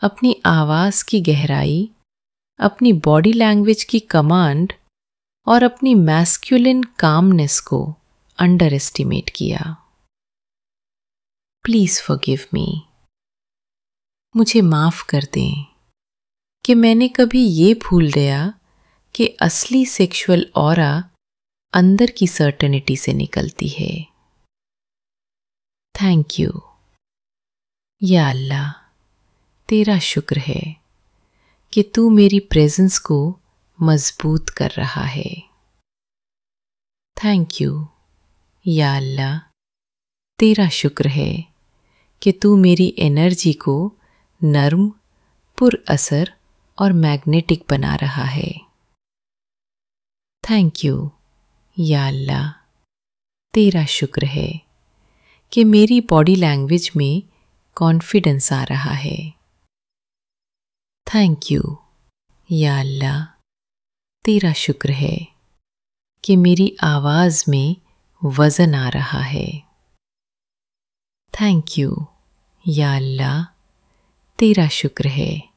अपनी आवाज़ की गहराई, अपनी बॉडी लैंग्वेज की कमांड और अपनी मैस्कुलिन कामनेस को अंडर एस्टिमेट किया। प्लीज़ फॉरगिव मी मुझे माफ़ कर दें कि मैंने कभी ये भूल गया कि असली सेक्सुअल और अंदर की सर्टनिटी से निकलती है। थैंक यू या अल्लाह तेरा शुक्र है कि तू मेरी प्रेजेंस को मज़बूत कर रहा है। थैंक यू या अल्लाह तेरा शुक्र है कि तू मेरी एनर्जी को नर्म, पुर असर और मैग्नेटिक बना रहा है। थैंक यू या अल्लाह तेरा शुक्र है कि मेरी बॉडी लैंग्वेज में कॉन्फिडेंस आ रहा है। थैंक यू या अल्लाह। तेरा शुक्र है कि मेरी आवाज़ में वज़न आ रहा है। थैंक यू या अल्लाह। तेरा शुक्र है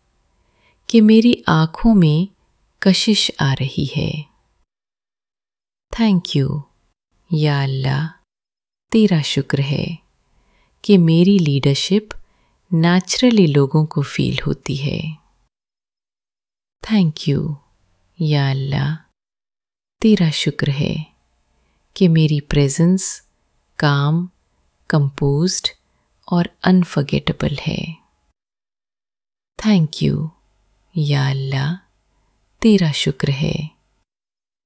कि मेरी आँखों में कशिश आ रही है। थैंक यू या अल्लाह। तेरा शुक्र है कि मेरी लीडरशिप नेचुरली लोगों को फील होती है। थैंक यू या अल्लाह। तेरा शुक्र है कि मेरी प्रेजेंस काम कंपोज्ड और अनफर्गेटेबल है। थैंक यू या अल्लाह। तेरा शुक्र है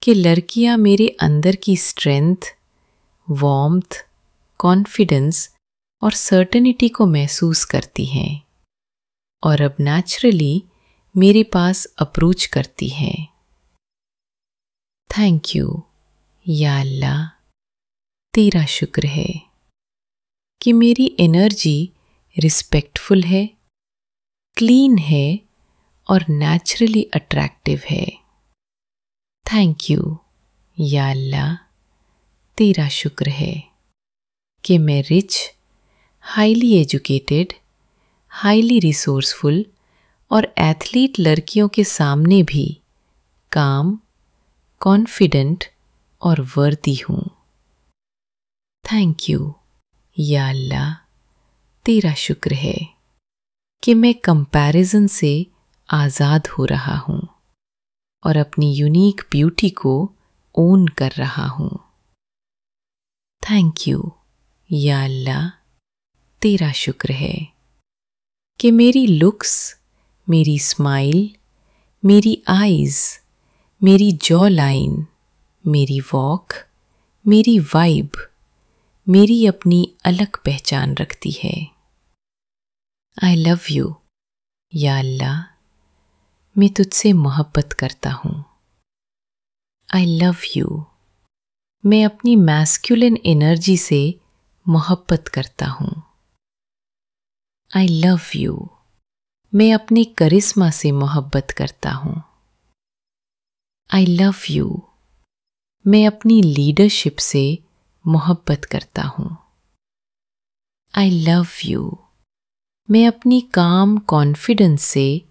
कि लड़कियाँ मेरे अंदर की स्ट्रेंथ वॉम्थ कॉन्फिडेंस और सर्टनिटी को महसूस करती हैं और अब नेचुरली मेरे पास अप्रोच करती हैं। थैंक यू या अल्लाह। तेरा शुक्र है कि मेरी एनर्जी रिस्पेक्टफुल है क्लीन है और नेचुरली अट्रैक्टिव है। थैंक यू या अल्लाह। तेरा शुक्र है। कि मैं rich highly educated highly resourceful और एथलीट लड़कियों के सामने भी काम कॉन्फिडेंट और वर्दी हूँ। थैंक यू या अल्लाह, तेरा शुक्र है कि मैं कंपैरिजन से आज़ाद हो रहा हूँ और अपनी यूनिक ब्यूटी को ओन कर रहा हूँ। थैंक यू या अल्लाह, तेरा शुक्र है कि मेरी लुक्स, मेरी स्माइल, मेरी आईज, मेरी जॉ लाइन मेरी वॉक, मेरी वाइब, मेरी अपनी अलग पहचान रखती है। आई लव यू या अल्लाह, मैं तुझसे मोहब्बत करता हूँ। आई लव यू मैं अपनी मैस्कुलिन एनर्जी से मोहब्बत करता हूँ। आई लव यू मैं अपनी करिश्मा से मोहब्बत करता हूँ। आई लव यू मैं अपनी लीडरशिप से मोहब्बत करता हूँ। आई लव यू मैं अपनी काम कॉन्फिडेंस से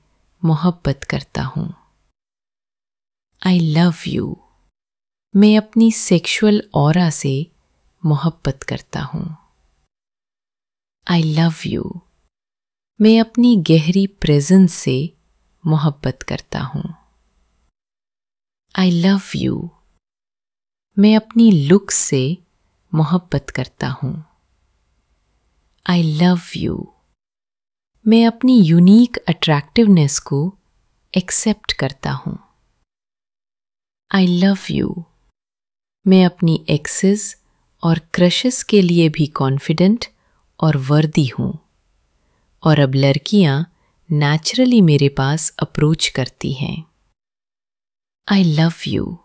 मोहब्बत करता हूँ। आई लव यू मैं अपनी सेक्सुअल और से मोहब्बत करता हूँ। आई लव यू मैं अपनी गहरी प्रेजेंस से मोहब्बत करता हूँ। आई लव यू मैं अपनी लुक से मोहब्बत करता हूँ। आई लव यू मैं अपनी यूनिक अट्रैक्टिवनेस को एक्सेप्ट करता हूँ। आई लव यू मैं अपनी एक्सेस और क्रशेस के लिए भी कॉन्फिडेंट और वर्दी हूँ। और अब लड़कियाँ नेचुरली मेरे पास अप्रोच करती हैं। आई लव यू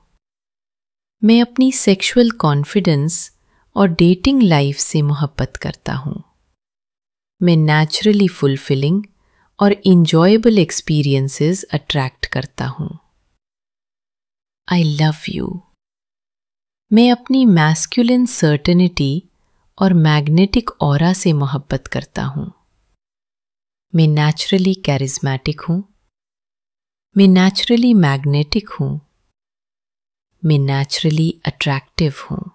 मैं अपनी सेक्सुअल कॉन्फिडेंस और डेटिंग लाइफ से मोहब्बत करता हूँ। मैं नेचुरली फुलफिलिंग और इंजॉयबल एक्सपीरियंसेस अट्रैक्ट करता हूँ। आई लव यू मैं अपनी मैस्कुलिन सर्टनिटी और मैग्नेटिक और से मोहब्बत करता हूँ। मैं नेचुरली कैरिज्मेटिक हूँ। मैं नेचुरली मैग्नेटिक हूँ। मैं नेचुरली अट्रैक्टिव हूँ।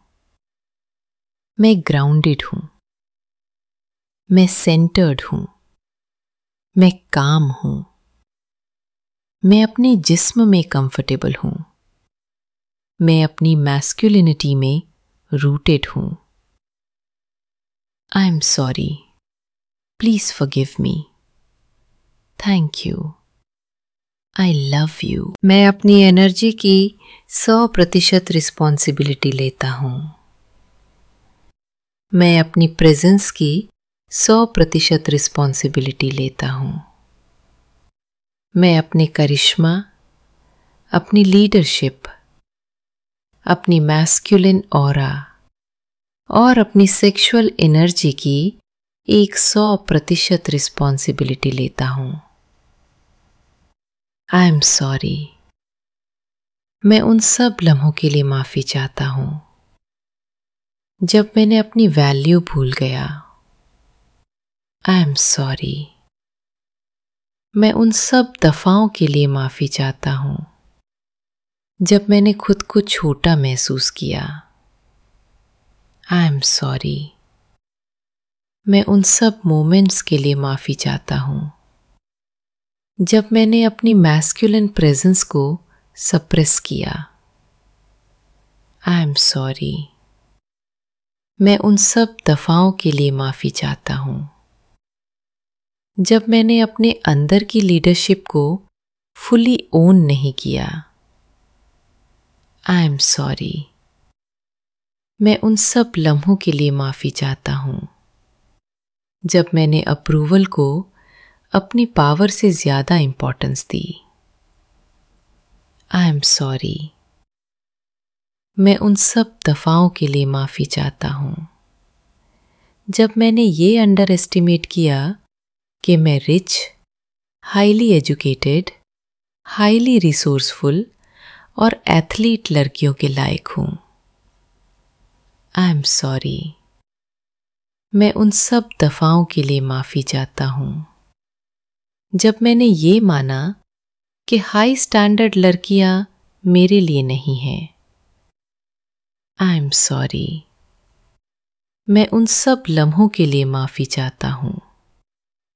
मैं ग्राउंडेड हूँ। मैं सेंटर्ड हूँ। मैं काम हूँ। मैं अपने जिस्म में कंफर्टेबल हूँ। मैं अपनी मैस्कुलिनिटी में रूटेड हूँ। I am sorry please forgive me thank you I love you मैं अपनी एनर्जी की सौ प्रतिशत रिस्पॉन्सिबिलिटी लेता हूँ। मैं अपनी प्रेजेंस की सौ प्रतिशत रिस्पॉन्सिबिलिटी लेता हूँ। मैं अपने करिश्मा, अपनी लीडरशिप अपनी मैस्कुलिन और और अपनी सेक्सुअल एनर्जी की एक सौ प्रतिशत रिस्पॉन्सिबिलिटी लेता हूँ। आई एम सॉरी मैं उन सब लम्हों के लिए माफ़ी चाहता हूँ। जब मैंने अपनी वैल्यू भूल गया। आई एम सॉरी मैं उन सब दफाओं के लिए माफ़ी चाहता हूँ। जब मैंने खुद को छोटा महसूस किया। आई एम सॉरी मैं उन सब मोमेंट्स के लिए माफ़ी चाहता हूँ। जब मैंने अपनी मैस्कुलिन प्रेजेंस को सप्रेस किया। आई एम सॉरी मैं उन सब दफाओं के लिए माफ़ी चाहता हूँ। जब मैंने अपने अंदर की लीडरशिप को फुली ओन नहीं किया। आई एम सॉरी मैं उन सब लम्हों के लिए माफ़ी चाहता हूँ। जब मैंने अप्रूवल को अपनी पावर से ज़्यादा इंपॉर्टेंस दी। आई एम सॉरी मैं उन सब दफाओं के लिए माफ़ी चाहता हूँ। जब मैंने ये अंडर एस्टिमेट किया कि मैं rich highly educated highly resourceful और एथलीट लड़कियों के लायक हूँ। आई एम सॉरी मैं उन सब दफाओं के लिए माफ़ी चाहता हूँ। जब मैंने ये माना कि हाई स्टैंडर्ड लड़कियाँ मेरे लिए नहीं हैं। आई एम सॉरी मैं उन सब लम्हों के लिए माफ़ी चाहता हूँ।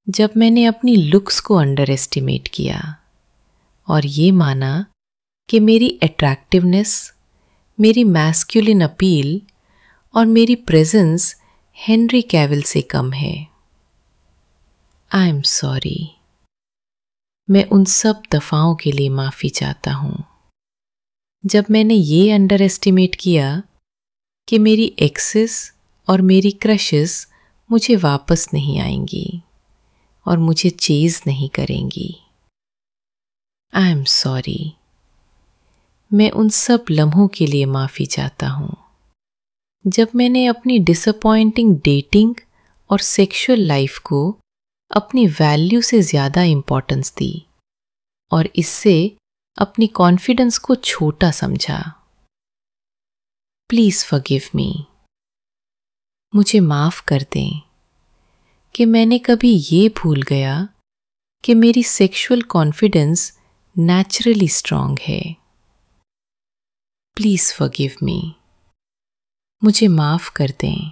जब मैंने अपनी लुक्स को अंडर एस्टिमेट किया और ये माना कि मेरी अट्रैक्टिवनेस मेरी मैस्क्यूलिन अपील और मेरी प्रेजेंस हेनरी कैविल से कम है। आई एम सॉरी मैं उन सब दफाओं के लिए माफ़ी चाहता हूँ। जब मैंने ये अंडर एस्टिमेट किया कि मेरी एक्सेस और मेरी क्रशेस मुझे वापस नहीं आएँगी और मुझे चेज नहीं करेंगी। आई एम सॉरी मैं उन सब लम्हों के लिए माफ़ी चाहता हूँ। जब मैंने अपनी डिसअपॉइंटिंग डेटिंग और सेक्सुअल लाइफ को अपनी वैल्यू से ज़्यादा इंपॉर्टेंस दी और इससे अपनी कॉन्फिडेंस को छोटा समझा। प्लीज़ फॉरगिव मी मुझे माफ़ कर दें कि मैंने कभी ये भूल गया कि मेरी सेक्सुअल कॉन्फिडेंस नेचुरली स्ट्रांग है। प्लीज़ फॉरगिव मी मुझे माफ़ कर दें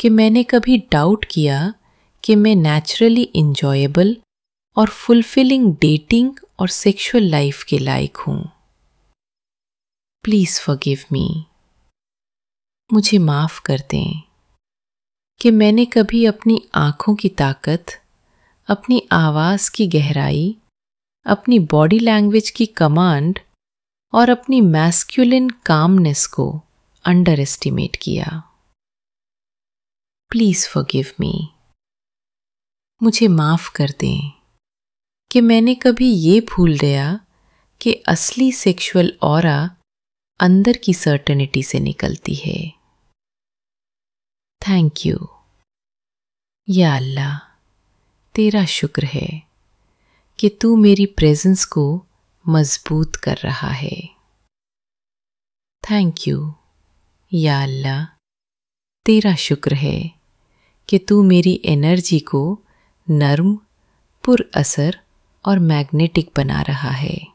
कि मैंने कभी डाउट किया कि मैं नेचुरली इंजॉयबल और फुलफिलिंग डेटिंग और सेक्सुअल लाइफ के लायक हूँ। प्लीज़ फॉरगिव मी मुझे माफ़ कर दें कि मैंने कभी अपनी आँखों की ताकत, अपनी आवाज़ की गहराई, अपनी बॉडी लैंग्वेज की कमांड और अपनी मैस्क्यूलिन कामनेस को अंडर एस्टिमेट किया। प्लीज़ फॉरगिव मी मुझे माफ़ कर दें कि मैंने कभी ये भूल गया कि असली सेक्सुअल और अंदर की सर्टनिटी से निकलती है। थैंक यू या अल्लाह, तेरा शुक्र है कि तू मेरी प्रेजेंस को मज़बूत कर रहा है। थैंक यू या अल्लाह। तेरा शुक्र है कि तू मेरी एनर्जी को नर्म पुर असर और मैग्नेटिक बना रहा है।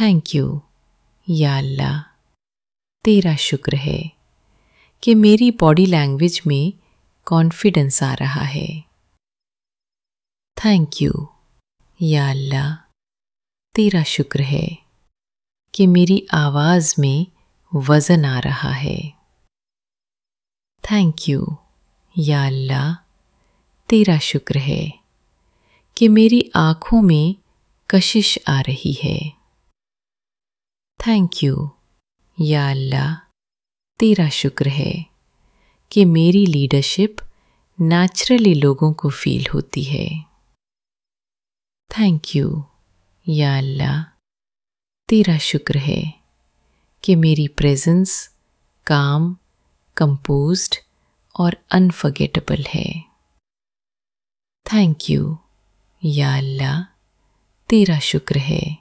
थैंक यू या अल्लाह। तेरा शुक्र है कि मेरी बॉडी लैंग्वेज में कॉन्फिडेंस आ रहा है। थैंक यू या अल्लाह। तेरा शुक्र है कि मेरी आवाज़ में वज़न आ रहा है। थैंक यू या अल्लाह, तेरा शुक्र है कि मेरी आँखों में कशिश आ रही है। थैंक यू या अल्लाह, तेरा शुक्र है कि मेरी लीडरशिप नेचुरली लोगों को फील होती है। थैंक यू या अल्लाह, तेरा शुक्र है कि मेरी प्रेजेंस काम कंपोज्ड और अनफर्गेटेबल है। थैंक यू या अल्लाह, तेरा शुक्र है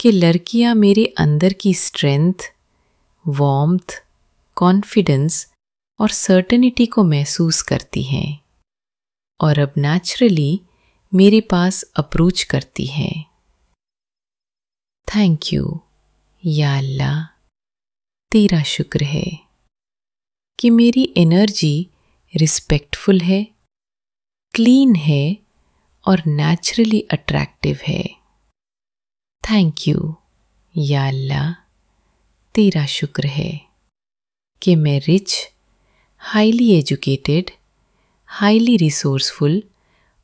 कि लड़कियाँ मेरे अंदर की स्ट्रेंथ वॉम्थ कॉन्फिडेंस और सर्टनिटी को महसूस करती हैं और अब नेचुरली मेरे पास अप्रोच करती हैं। थैंक यू या अल्लाह तेरा शुक्र है कि मेरी एनर्जी रिस्पेक्टफुल है क्लीन है और नेचुरली अट्रैक्टिव है। थैंक यू या अल्लाह तेरा शुक्र है कि मैं rich highly educated highly resourceful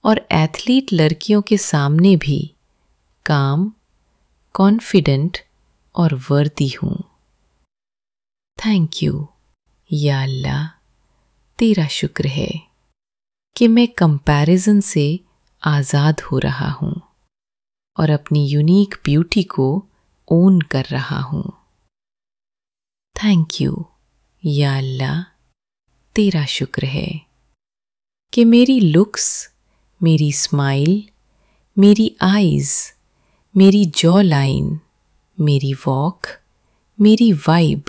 और एथलीट लड़कियों के सामने भी काम कॉन्फिडेंट और वर्दी हूँ। थैंक यू या अल्लाह, तेरा शुक्र है कि मैं कंपैरिजन से आज़ाद हो रहा हूँ और अपनी यूनिक ब्यूटी को ओन कर रहा हूँ। थैंक यू या अल्लाह, तेरा शुक्र है कि मेरी लुक्स मेरी स्माइल मेरी आईज मेरी जॉ लाइन मेरी वॉक मेरी वाइब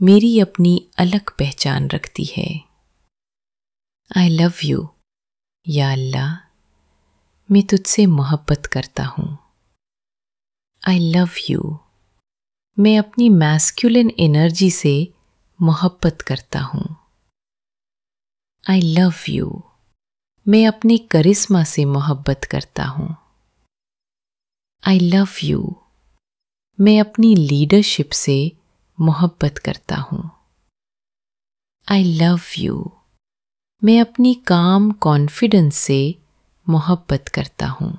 मेरी अपनी अलग पहचान रखती है। आई लव यू या अल्लाह, मैं तुझसे मोहब्बत करता हूँ। आई लव यू मैं अपनी मैस्कुलिन एनर्जी से मोहब्बत करता हूँ। आई लव यू मैं अपने करिश्मा से मोहब्बत करता हूँ। आई लव यू मैं अपनी लीडरशिप से मोहब्बत करता हूँ। आई लव यू मैं अपनी काम कॉन्फिडेंस से मोहब्बत करता हूँ।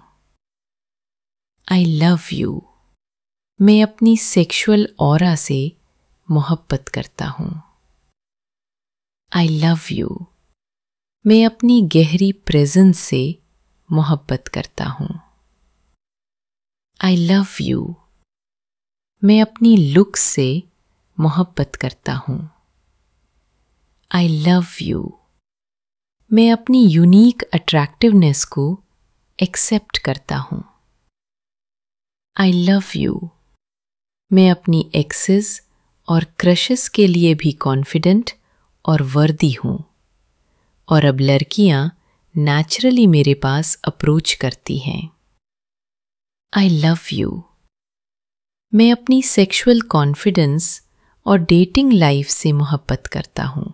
आई लव यू मैं अपनी सेक्सुअल और से मोहब्बत करता हूँ। आई लव यू मैं अपनी गहरी प्रेजेंस से मोहब्बत करता हूँ। आई लव यू मैं अपनी लुक से मोहब्बत करता हूँ। आई लव यू मैं अपनी यूनिक अट्रैक्टिवनेस को एक्सेप्ट करता हूँ। आई लव यू मैं अपनी एक्सेस और क्रशेस के लिए भी कॉन्फिडेंट और वर्दी हूँ। और अब लड़कियाँ नेचुरली मेरे पास अप्रोच करती हैं। आई लव यू मैं अपनी सेक्सुअल कॉन्फिडेंस और डेटिंग लाइफ से मोहब्बत करता हूँ।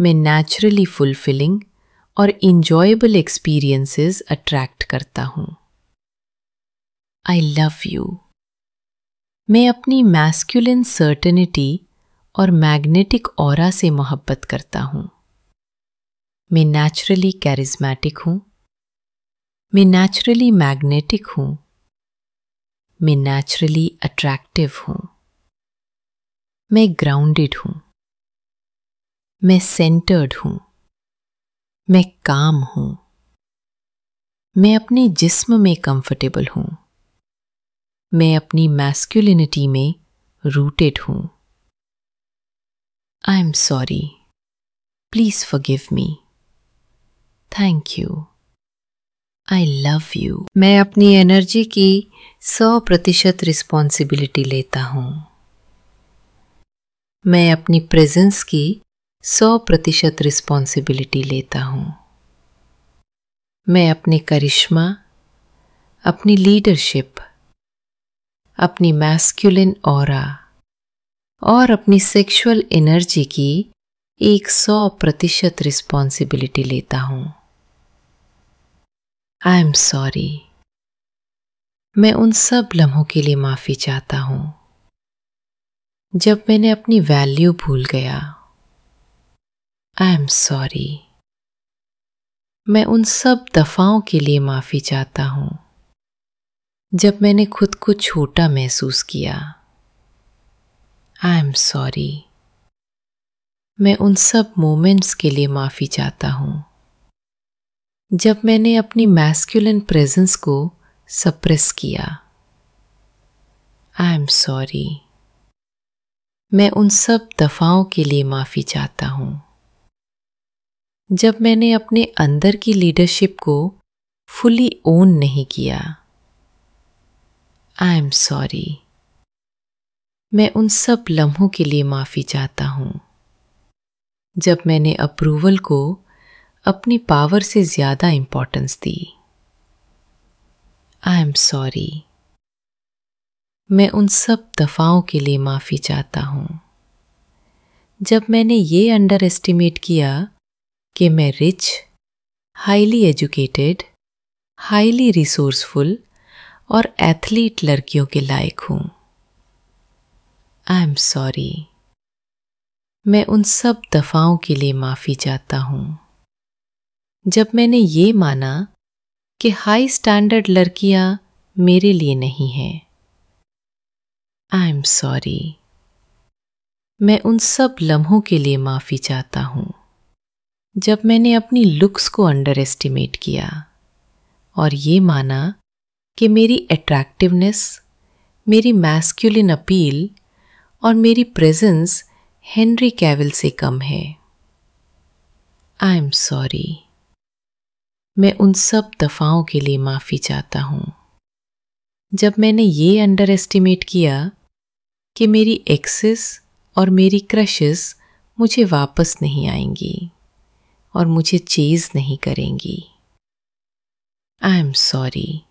मैं नेचुरली फुलफिलिंग और इंजॉयबल एक्सपीरियंसेस अट्रैक्ट करता हूँ। आई लव यू मैं अपनी मैस्कुलिन सर्टनिटी और मैग्नेटिक और से मोहब्बत करता हूँ। मैं नेचुरली कैरिज्मेटिक हूँ। मैं नेचुरली मैग्नेटिक हूँ। मैं नेचुरली अट्रैक्टिव हूँ। मैं ग्राउंडेड हूँ। मैं सेंटर्ड हूँ। मैं काम हूँ। मैं अपने जिस्म में कंफर्टेबल हूँ। मैं अपनी मैस्कुलिनिटी में रूटेड हूँ। I am sorry please forgive me thank you I love you मैं अपनी एनर्जी की सौ प्रतिशत रिस्पॉन्सिबिलिटी लेता हूँ। मैं अपनी प्रेजेंस की सौ प्रतिशत रिस्पॉन्सिबिलिटी लेता हूँ। मैं अपने करिश्मा, अपनी लीडरशिप अपनी मैस्कुलिन और और अपनी सेक्सुअल एनर्जी की एक सौ प्रतिशत रिस्पॉन्सिबिलिटी लेता हूँ। आई एम सॉरी मैं उन सब लम्हों के लिए माफ़ी चाहता हूँ। जब मैंने अपनी वैल्यू भूल गया। आई एम सॉरी मैं उन सब दफाओं के लिए माफ़ी चाहता हूँ। जब मैंने खुद को छोटा महसूस किया। आई एम सॉरी मैं उन सब मोमेंट्स के लिए माफ़ी चाहता हूँ। जब मैंने अपनी मैस्कुलिन प्रेजेंस को सप्रेस किया। आई एम सॉरी मैं उन सब दफाओं के लिए माफ़ी चाहता हूँ। जब मैंने अपने अंदर की लीडरशिप को फुली ओन नहीं किया। आई एम सॉरी मैं उन सब लम्हों के लिए माफ़ी चाहता हूँ। जब मैंने अप्रूवल को अपनी पावर से ज़्यादा इंपॉर्टेंस दी। आई एम सॉरी मैं उन सब दफाओं के लिए माफ़ी चाहता हूँ। जब मैंने ये अंडर एस्टिमेट किया कि मैं rich highly educated highly resourceful और एथलीट लड़कियों के लायक हूँ। आई एम सॉरी मैं उन सब दफाओं के लिए माफ़ी चाहता हूँ। जब मैंने ये माना कि हाई स्टैंडर्ड लड़कियाँ मेरे लिए नहीं हैं। आई एम सॉरी मैं उन सब लम्हों के लिए माफ़ी चाहता हूँ, जब मैंने अपनी लुक्स को अंडर एस्टिमेट किया और ये माना कि मेरी अट्रैक्टिवनेस मेरी मैस्कुलिन अपील और मेरी प्रेजेंस हेनरी कैविल से कम है। आई एम सॉरी मैं उन सब दफाओं के लिए माफ़ी चाहता हूँ। जब मैंने ये अंडर एस्टिमेट किया कि मेरी एक्सेस और मेरी क्रशेस मुझे वापस नहीं आएँगी और मुझे चेज नहीं करेंगी। आई एम सॉरी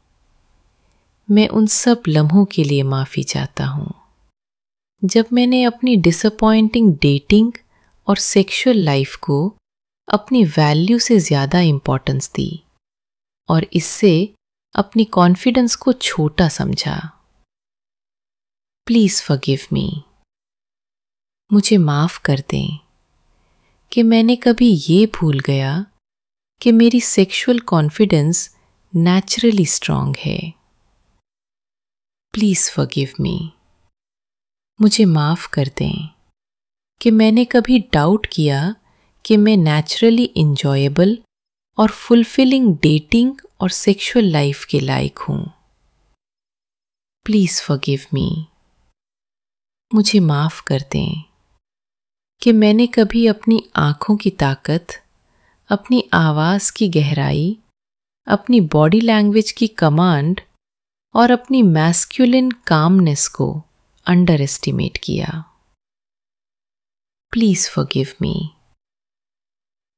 मैं उन सब लम्हों के लिए माफ़ी चाहता हूँ। जब मैंने अपनी डिसअपॉइंटिंग डेटिंग और सेक्सुअल लाइफ को अपनी वैल्यू से ज़्यादा इंपॉर्टेंस दी और इससे अपनी कॉन्फिडेंस को छोटा समझा। प्लीज़ फॉरगिव मी मुझे माफ़ कर दें कि मैंने कभी ये भूल गया कि मेरी सेक्सुअल कॉन्फिडेंस नेचुरली स्ट्रांग है। प्लीज़ फॉरगिव मी मुझे माफ़ कर दें कि मैंने कभी डाउट किया कि मैं नेचुरली इंजॉयबल और फुलफिलिंग डेटिंग और सेक्सुअल लाइफ के लायक हूँ। प्लीज़ फॉरगिव मी मुझे माफ़ कर दें कि मैंने कभी अपनी आँखों की ताकत, अपनी आवाज़ की गहराई, अपनी बॉडी लैंग्वेज की कमांड और अपनी मैस्कुलिन कामनेस को अंडर एस्टिमेट किया। प्लीज़ फॉरगिव मी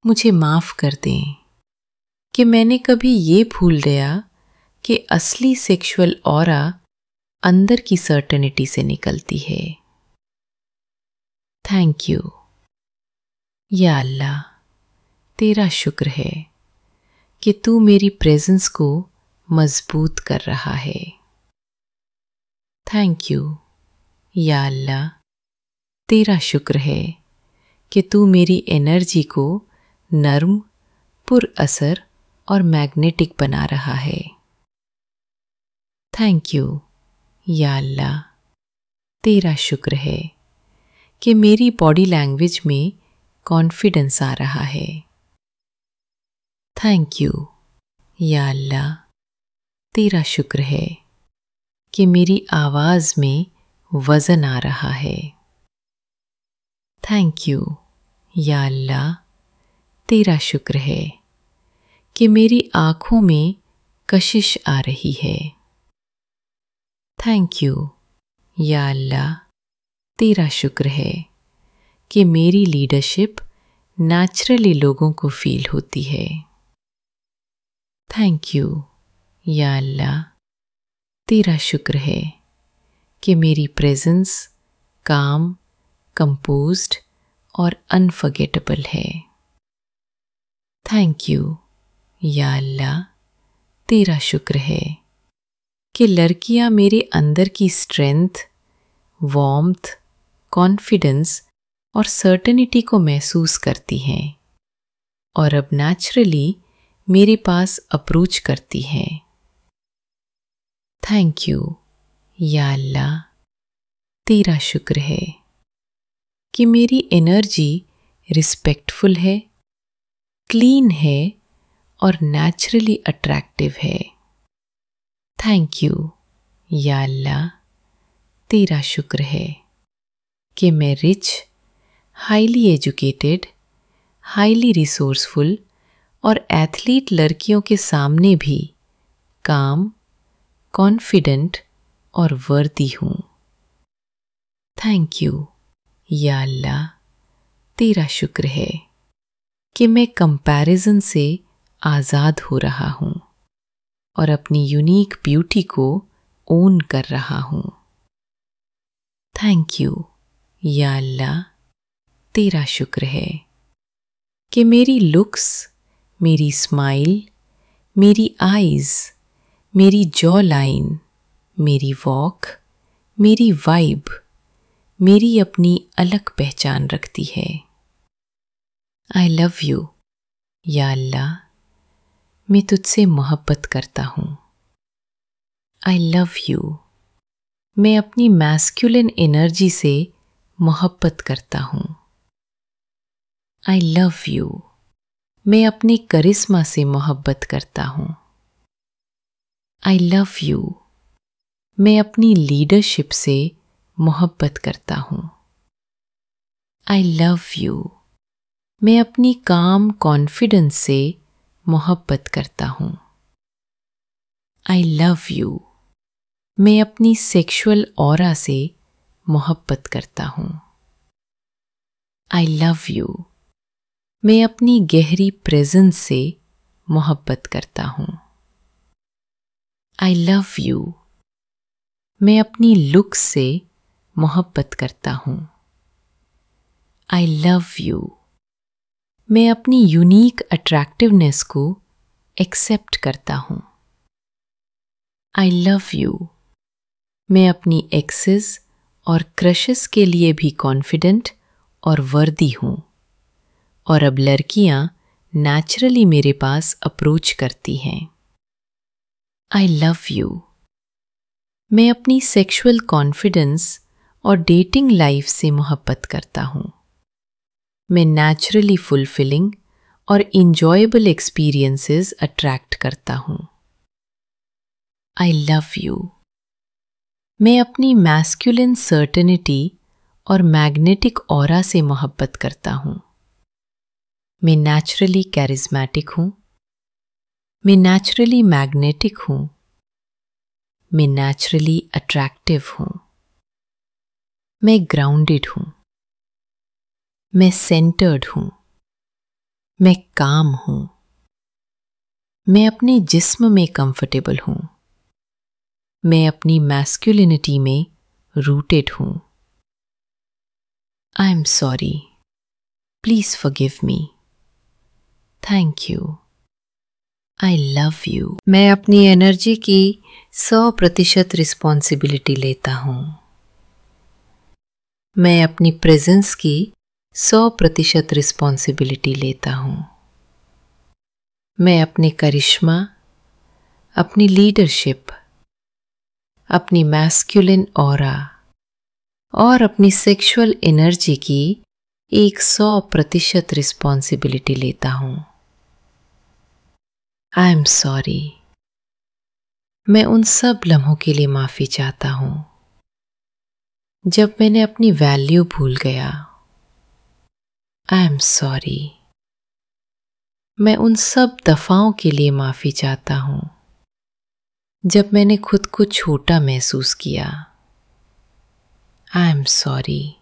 मुझे माफ़ कर दें कि मैंने कभी ये भूल गया कि असली सेक्सुअल और अंदर की सर्टनिटी से निकलती है। थैंक यू या अल्लाह, तेरा शुक्र है कि तू मेरी प्रेजेंस को मज़बूत कर रहा है। थैंक यू या अल्लाह, तेरा शुक्र है कि तू मेरी एनर्जी को नर्म, पुर असर और मैग्नेटिक बना रहा है। थैंक यू या अल्लाह। तेरा शुक्र है कि मेरी बॉडी लैंग्वेज में कॉन्फिडेंस आ रहा है। थैंक यू या अल्लाह। तेरा शुक्र है कि मेरी आवाज़ में वज़न आ रहा है। थैंक यू या अल्लाह। तेरा शुक्र है कि मेरी आँखों में कशिश आ रही है। थैंक यू या अल्लाह, तेरा शुक्र है कि मेरी लीडरशिप नेचुरली लोगों को फील होती है। थैंक यू या अल्लाह, तेरा शुक्र है कि मेरी प्रेजेंस काम कंपोज्ड और अनफर्गेटेबल है। थैंक यू या अल्लाह तेरा शुक्र है कि लड़कियाँ मेरे अंदर की स्ट्रेंथ वॉम्थ कॉन्फिडेंस और सर्टनिटी को महसूस करती हैं और अब नेचुरली मेरे पास अप्रोच करती हैं। थैंक यू या अल्लाह तेरा शुक्र है कि मेरी एनर्जी रिस्पेक्टफुल है क्लीन है और नेचुरली अट्रैक्टिव है। थैंक यू या अल्लाह, तेरा शुक्र है कि मैं rich highly educated highly resourceful और एथलीट लड़कियों के सामने भी काम कॉन्फिडेंट और वर्दी हूँ। थैंक यू या अल्लाह, तेरा शुक्र है। कि मैं कंपैरिजन से आज़ाद हो रहा हूँ और अपनी यूनिक ब्यूटी को ओन कर रहा हूँ। थैंक यू या अल्लाह, तेरा शुक्र है कि मेरी लुक्स मेरी स्माइल मेरी आईज मेरी जॉ लाइन मेरी वॉक मेरी वाइब मेरी अपनी अलग पहचान रखती है। आई लव यू या अल्लाह। मैं तुझसे मोहब्बत करता हूँ। आई लव यू मैं अपनी मैस्कुलिन एनर्जी से मोहब्बत करता हूँ। आई लव यू मैं अपने करिश्मा से मोहब्बत करता हूँ। आई लव यू मैं अपनी लीडरशिप से मोहब्बत करता हूँ। आई लव यू मैं अपनी काम कॉन्फिडेंस से मोहब्बत करता हूँ। आई लव यू मैं अपनी सेक्सुअल और से मोहब्बत करता हूँ। आई लव यू मैं अपनी गहरी प्रेजेंस से मोहब्बत करता हूँ। आई लव यू मैं अपनी लुक से मोहब्बत करता हूँ। आई लव यू मैं अपनी यूनिक अट्रैक्टिवनेस को एक्सेप्ट करता हूँ। आई लव यू मैं अपनी एक्सेस और क्रशेस के लिए भी कॉन्फिडेंट और वर्दी हूँ। और अब लड़कियाँ नेचुरली मेरे पास अप्रोच करती हैं। आई लव यू मैं अपनी सेक्सुअल कॉन्फिडेंस और डेटिंग लाइफ से मोहब्बत करता हूँ। मैं नेचुरली फुलफिलिंग और इंजॉयबल एक्सपीरियंसेस अट्रैक्ट करता हूँ। आई लव यू मैं अपनी मैस्कुलिन सर्टनिटी और मैग्नेटिक और से मोहब्बत करता हूँ। मैं नेचुरली कैरिज्मेटिक हूँ। मैं नेचुरली मैग्नेटिक हूँ। मैं नेचुरली अट्रैक्टिव हूँ। मैं ग्राउंडेड हूँ। मैं सेंटर्ड हूँ। मैं काम हूँ। मैं अपने जिस्म में कंफर्टेबल हूँ। मैं अपनी मैस्कुलिनिटी में रूटेड हूँ। I am sorry please forgive me thank you I love you मैं अपनी एनर्जी की सौ प्रतिशत रिस्पॉन्सिबिलिटी लेता हूँ। मैं अपनी प्रेजेंस की सौ प्रतिशत रिस्पॉन्सिबिलिटी लेता हूँ। मैं अपने करिश्मा, अपनी लीडरशिप, अपनी मैस्कुलिन और और अपनी सेक्सुअल एनर्जी की एक सौ प्रतिशत रिस्पॉन्सिबिलिटी लेता हूँ। आई एम सॉरी मैं उन सब लम्हों के लिए माफ़ी चाहता हूँ। जब मैंने अपनी वैल्यू भूल गया। आई एम सॉरी मैं उन सब दफाओं के लिए माफ़ी चाहता हूँ। जब मैंने खुद को छोटा महसूस किया। आई एम सॉरी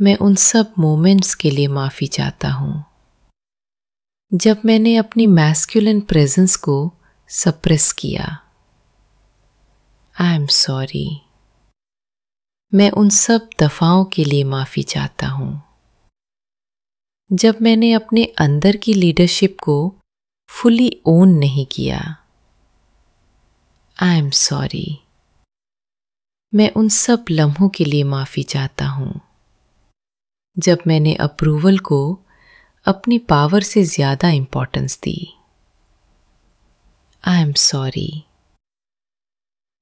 मैं उन सब मोमेंट्स के लिए माफ़ी चाहता हूँ। जब मैंने अपनी मैस्कुलिन प्रेजेंस को सप्रेस किया। आई एम सॉरी मैं उन सब दफाओं के लिए माफ़ी चाहता हूँ। जब मैंने अपने अंदर की लीडरशिप को फुली ओन नहीं किया। आई एम सॉरी मैं उन सब लम्हों के लिए माफ़ी चाहता हूँ। जब मैंने अप्रूवल को अपनी पावर से ज़्यादा इंपॉर्टेंस दी। आई एम सॉरी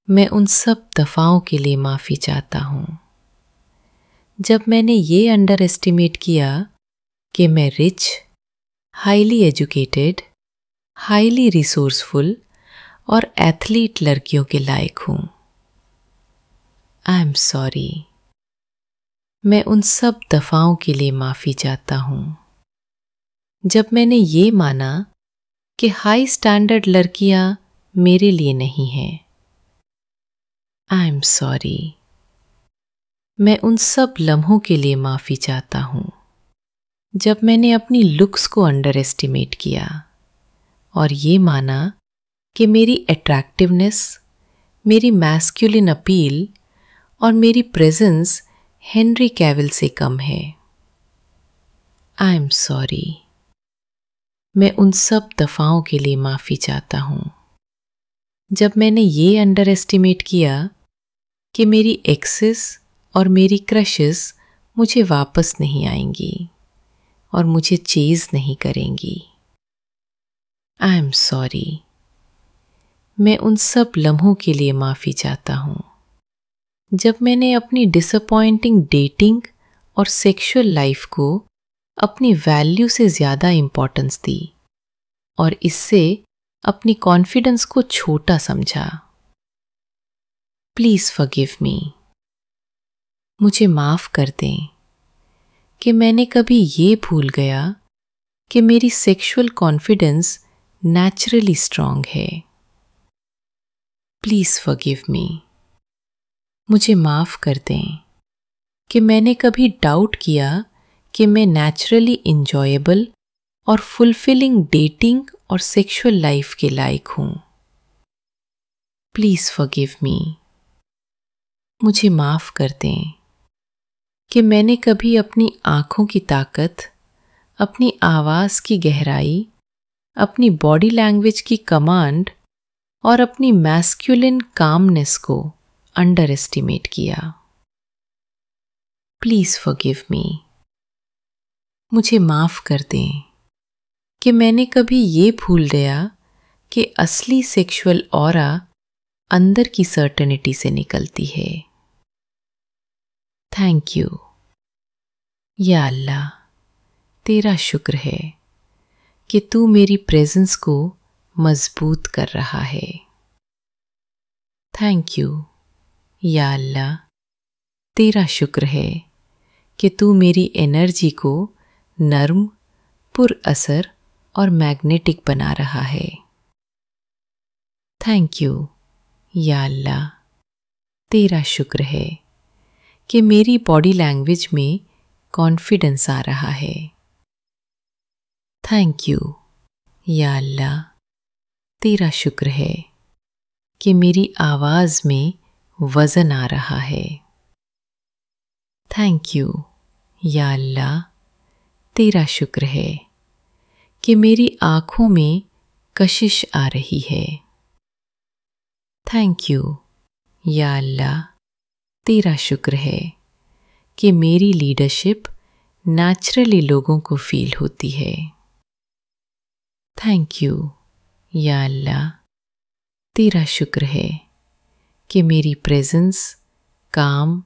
मैं उन सब दफाओं के लिए माफ़ी चाहता हूँ। जब मैंने ये अंडर एस्टिमेट किया कि मैं rich highly educated highly resourceful और एथलीट लड़कियों के लायक हूँ। आई एम सॉरी मैं उन सब दफाओं के लिए माफ़ी चाहता हूँ। जब मैंने ये माना कि हाई स्टैंडर्ड लड़कियाँ मेरे लिए नहीं हैं। आई एम सॉरी मैं उन सब लम्हों के लिए माफ़ी चाहता हूँ। जब मैंने अपनी लुक्स को अंडर एस्टिमेट किया और ये माना कि मेरी अट्रैक्टिवनेस मेरी मैस्कुलिन अपील और मेरी प्रेजेंस हेनरी कैविल से कम है। आई एम सॉरी मैं उन सब दफाओं के लिए माफ़ी चाहता हूँ। जब मैंने ये अंडर एस्टिमेट किया कि मेरी एक्सेस और मेरी क्रशेस मुझे वापस नहीं आएँगी। और मुझे चेज नहीं करेंगी। आई एम सॉरी मैं उन सब लम्हों के लिए माफ़ी चाहता हूँ। जब मैंने अपनी डिसअपॉइंटिंग डेटिंग और सेक्सुअल लाइफ को अपनी वैल्यू से ज़्यादा इंपॉर्टेंस दी और इससे अपनी कॉन्फिडेंस को छोटा समझा। प्लीज़ फॉरगिव मी मुझे माफ़ कर दें। कि मैंने कभी ये भूल गया कि मेरी सेक्सुअल कॉन्फिडेंस नेचुरली स्ट्रांग है। प्लीज़ फॉरगिव मी मुझे माफ़ कर दें कि मैंने कभी डाउट किया कि मैं नेचुरली इंजॉयबल और फुलफिलिंग डेटिंग और सेक्सुअल लाइफ के लायक हूँ। प्लीज़ फॉरगिव मी मुझे माफ़ कर दें। कि मैंने कभी अपनी आँखों की ताकत, अपनी आवाज़ की गहराई, अपनी बॉडी लैंग्वेज की कमांड और अपनी मैस्कुलिन कामनेस को अंडर एस्टिमेट किया। प्लीज़ फॉरगिव मी मुझे माफ़ कर दें कि मैंने कभी ये भूल गया कि असली सेक्सुअल और अंदर की सर्टनिटी से निकलती है। थैंक यू या अल्लाह तेरा शुक्र है कि तू मेरी प्रेजेंस को मज़बूत कर रहा है। थैंक यू या अल्लाह तेरा शुक्र है कि तू मेरी एनर्जी को नर्म, पुर असर और मैग्नेटिक बना रहा है। थैंक यू या अल्लाह तेरा शुक्र है कि मेरी बॉडी लैंग्वेज में कॉन्फिडेंस आ रहा है। थैंक यू या अल्लाह। तेरा शुक्र है कि मेरी आवाज़ में वज़न आ रहा है। थैंक यू या अल्लाह। तेरा शुक्र है कि मेरी आँखों में कशिश आ रही है। थैंक यू या अल्लाह। तेरा शुक्र है कि मेरी लीडरशिप नेचुरली लोगों को फील होती है। थैंक यू या अल्लाह। तेरा शुक्र है कि मेरी प्रेजेंस काम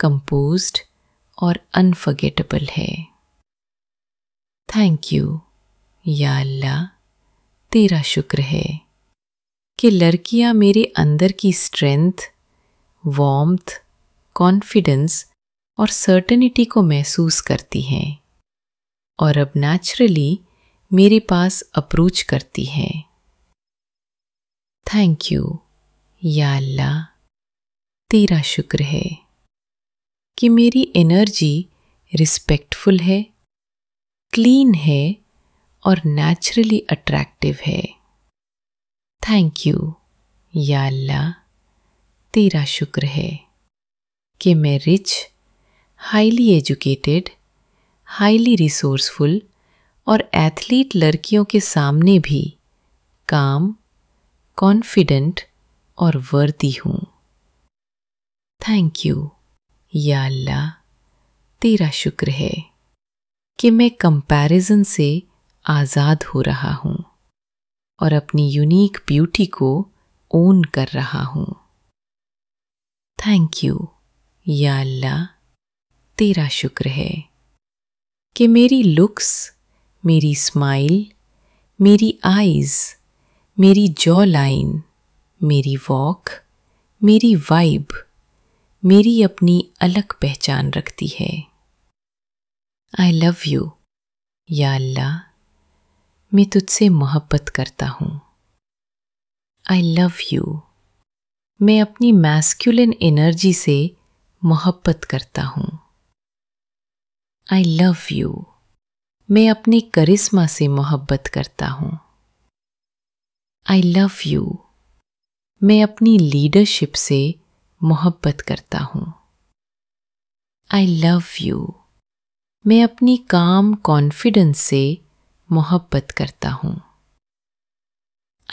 कंपोज्ड और अनफर्गेटेबल है। थैंक यू या अल्लाह। तेरा शुक्र है कि लड़कियाँ मेरे अंदर की स्ट्रेंथ वॉम्थ कॉन्फिडेंस और सर्टेनिटी को महसूस करती हैं और अब नेचुरली मेरे पास अप्रोच करती हैं। थैंक यू या अल्लाह। तेरा शुक्र है कि मेरी एनर्जी रिस्पेक्टफुल है क्लीन है और नेचुरली अट्रैक्टिव है। थैंक यू या अल्लाह। तेरा शुक्र है। कि मैं rich highly educated highly resourceful और एथलीट लड़कियों के सामने भी काम कॉन्फिडेंट और वर्दी हूँ। थैंक यू या अल्लाह, तेरा शुक्र है कि मैं कंपैरिजन से आज़ाद हो रहा हूँ और अपनी यूनिक ब्यूटी को ओन कर रहा हूँ। थैंक यू या अल्लाह, तेरा शुक्र है कि मेरी लुक्स, मेरी स्माइल, मेरी आईज, मेरी जॉ लाइन मेरी वॉक, मेरी वाइब, मेरी अपनी अलग पहचान रखती है। आई लव यू या अल्लाह, मैं तुझसे मोहब्बत करता हूँ। आई लव यू मैं अपनी मैस्कुलिन एनर्जी से मोहब्बत करता हूँ। आई लव यू मैं अपने करिश्मा से मोहब्बत करता हूँ। आई लव यू मैं अपनी लीडरशिप से मोहब्बत करता हूँ। आई लव यू मैं अपनी काम कॉन्फिडेंस से मोहब्बत करता हूँ।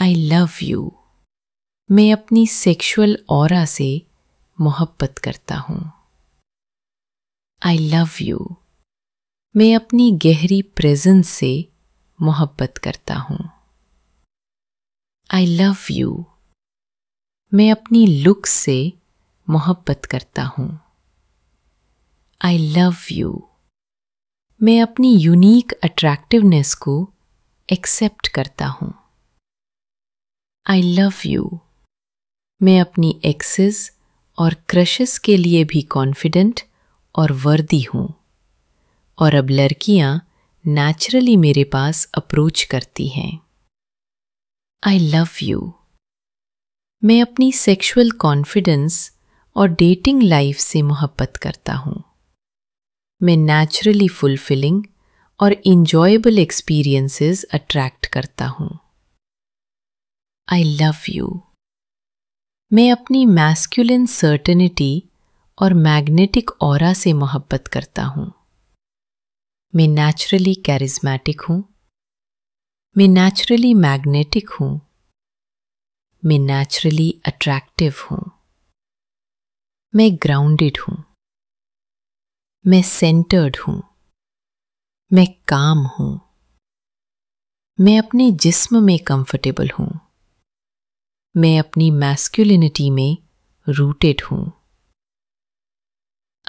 आई लव यू मैं अपनी सेक्सुअल और से मोहब्बत करता हूँ। आई लव यू मैं अपनी गहरी प्रेजेंस से मोहब्बत करता हूँ। आई लव यू मैं अपनी लुक से मोहब्बत करता हूँ। आई लव यू मैं अपनी यूनिक अट्रैक्टिवनेस को एक्सेप्ट करता हूँ। आई लव यू मैं अपनी एक्सेस और क्रशेस के लिए भी कॉन्फिडेंट और वर्दी हूँ। और अब लड़कियाँ नेचुरली मेरे पास अप्रोच करती हैं। आई लव यू मैं अपनी सेक्सुअल कॉन्फिडेंस और डेटिंग लाइफ से मोहब्बत करता हूँ। मैं नेचुरली फुलफिलिंग और इंजॉयबल एक्सपीरियंसेस अट्रैक्ट करता हूँ। आई लव यू मैं अपनी मैस्कुलिन सर्टनिटी और मैग्नेटिक और से मोहब्बत करता हूँ। मैं नेचुरली कैरिज्मेटिक हूँ। मैं नेचुरली मैग्नेटिक हूँ। मैं नेचुरली अट्रैक्टिव हूँ। मैं ग्राउंडेड हूँ। मैं सेंटर्ड हूँ। मैं काम हूँ। मैं अपने जिस्म में कंफर्टेबल हूँ। मैं अपनी मैस्कुलिनिटी में रूटेड हूँ।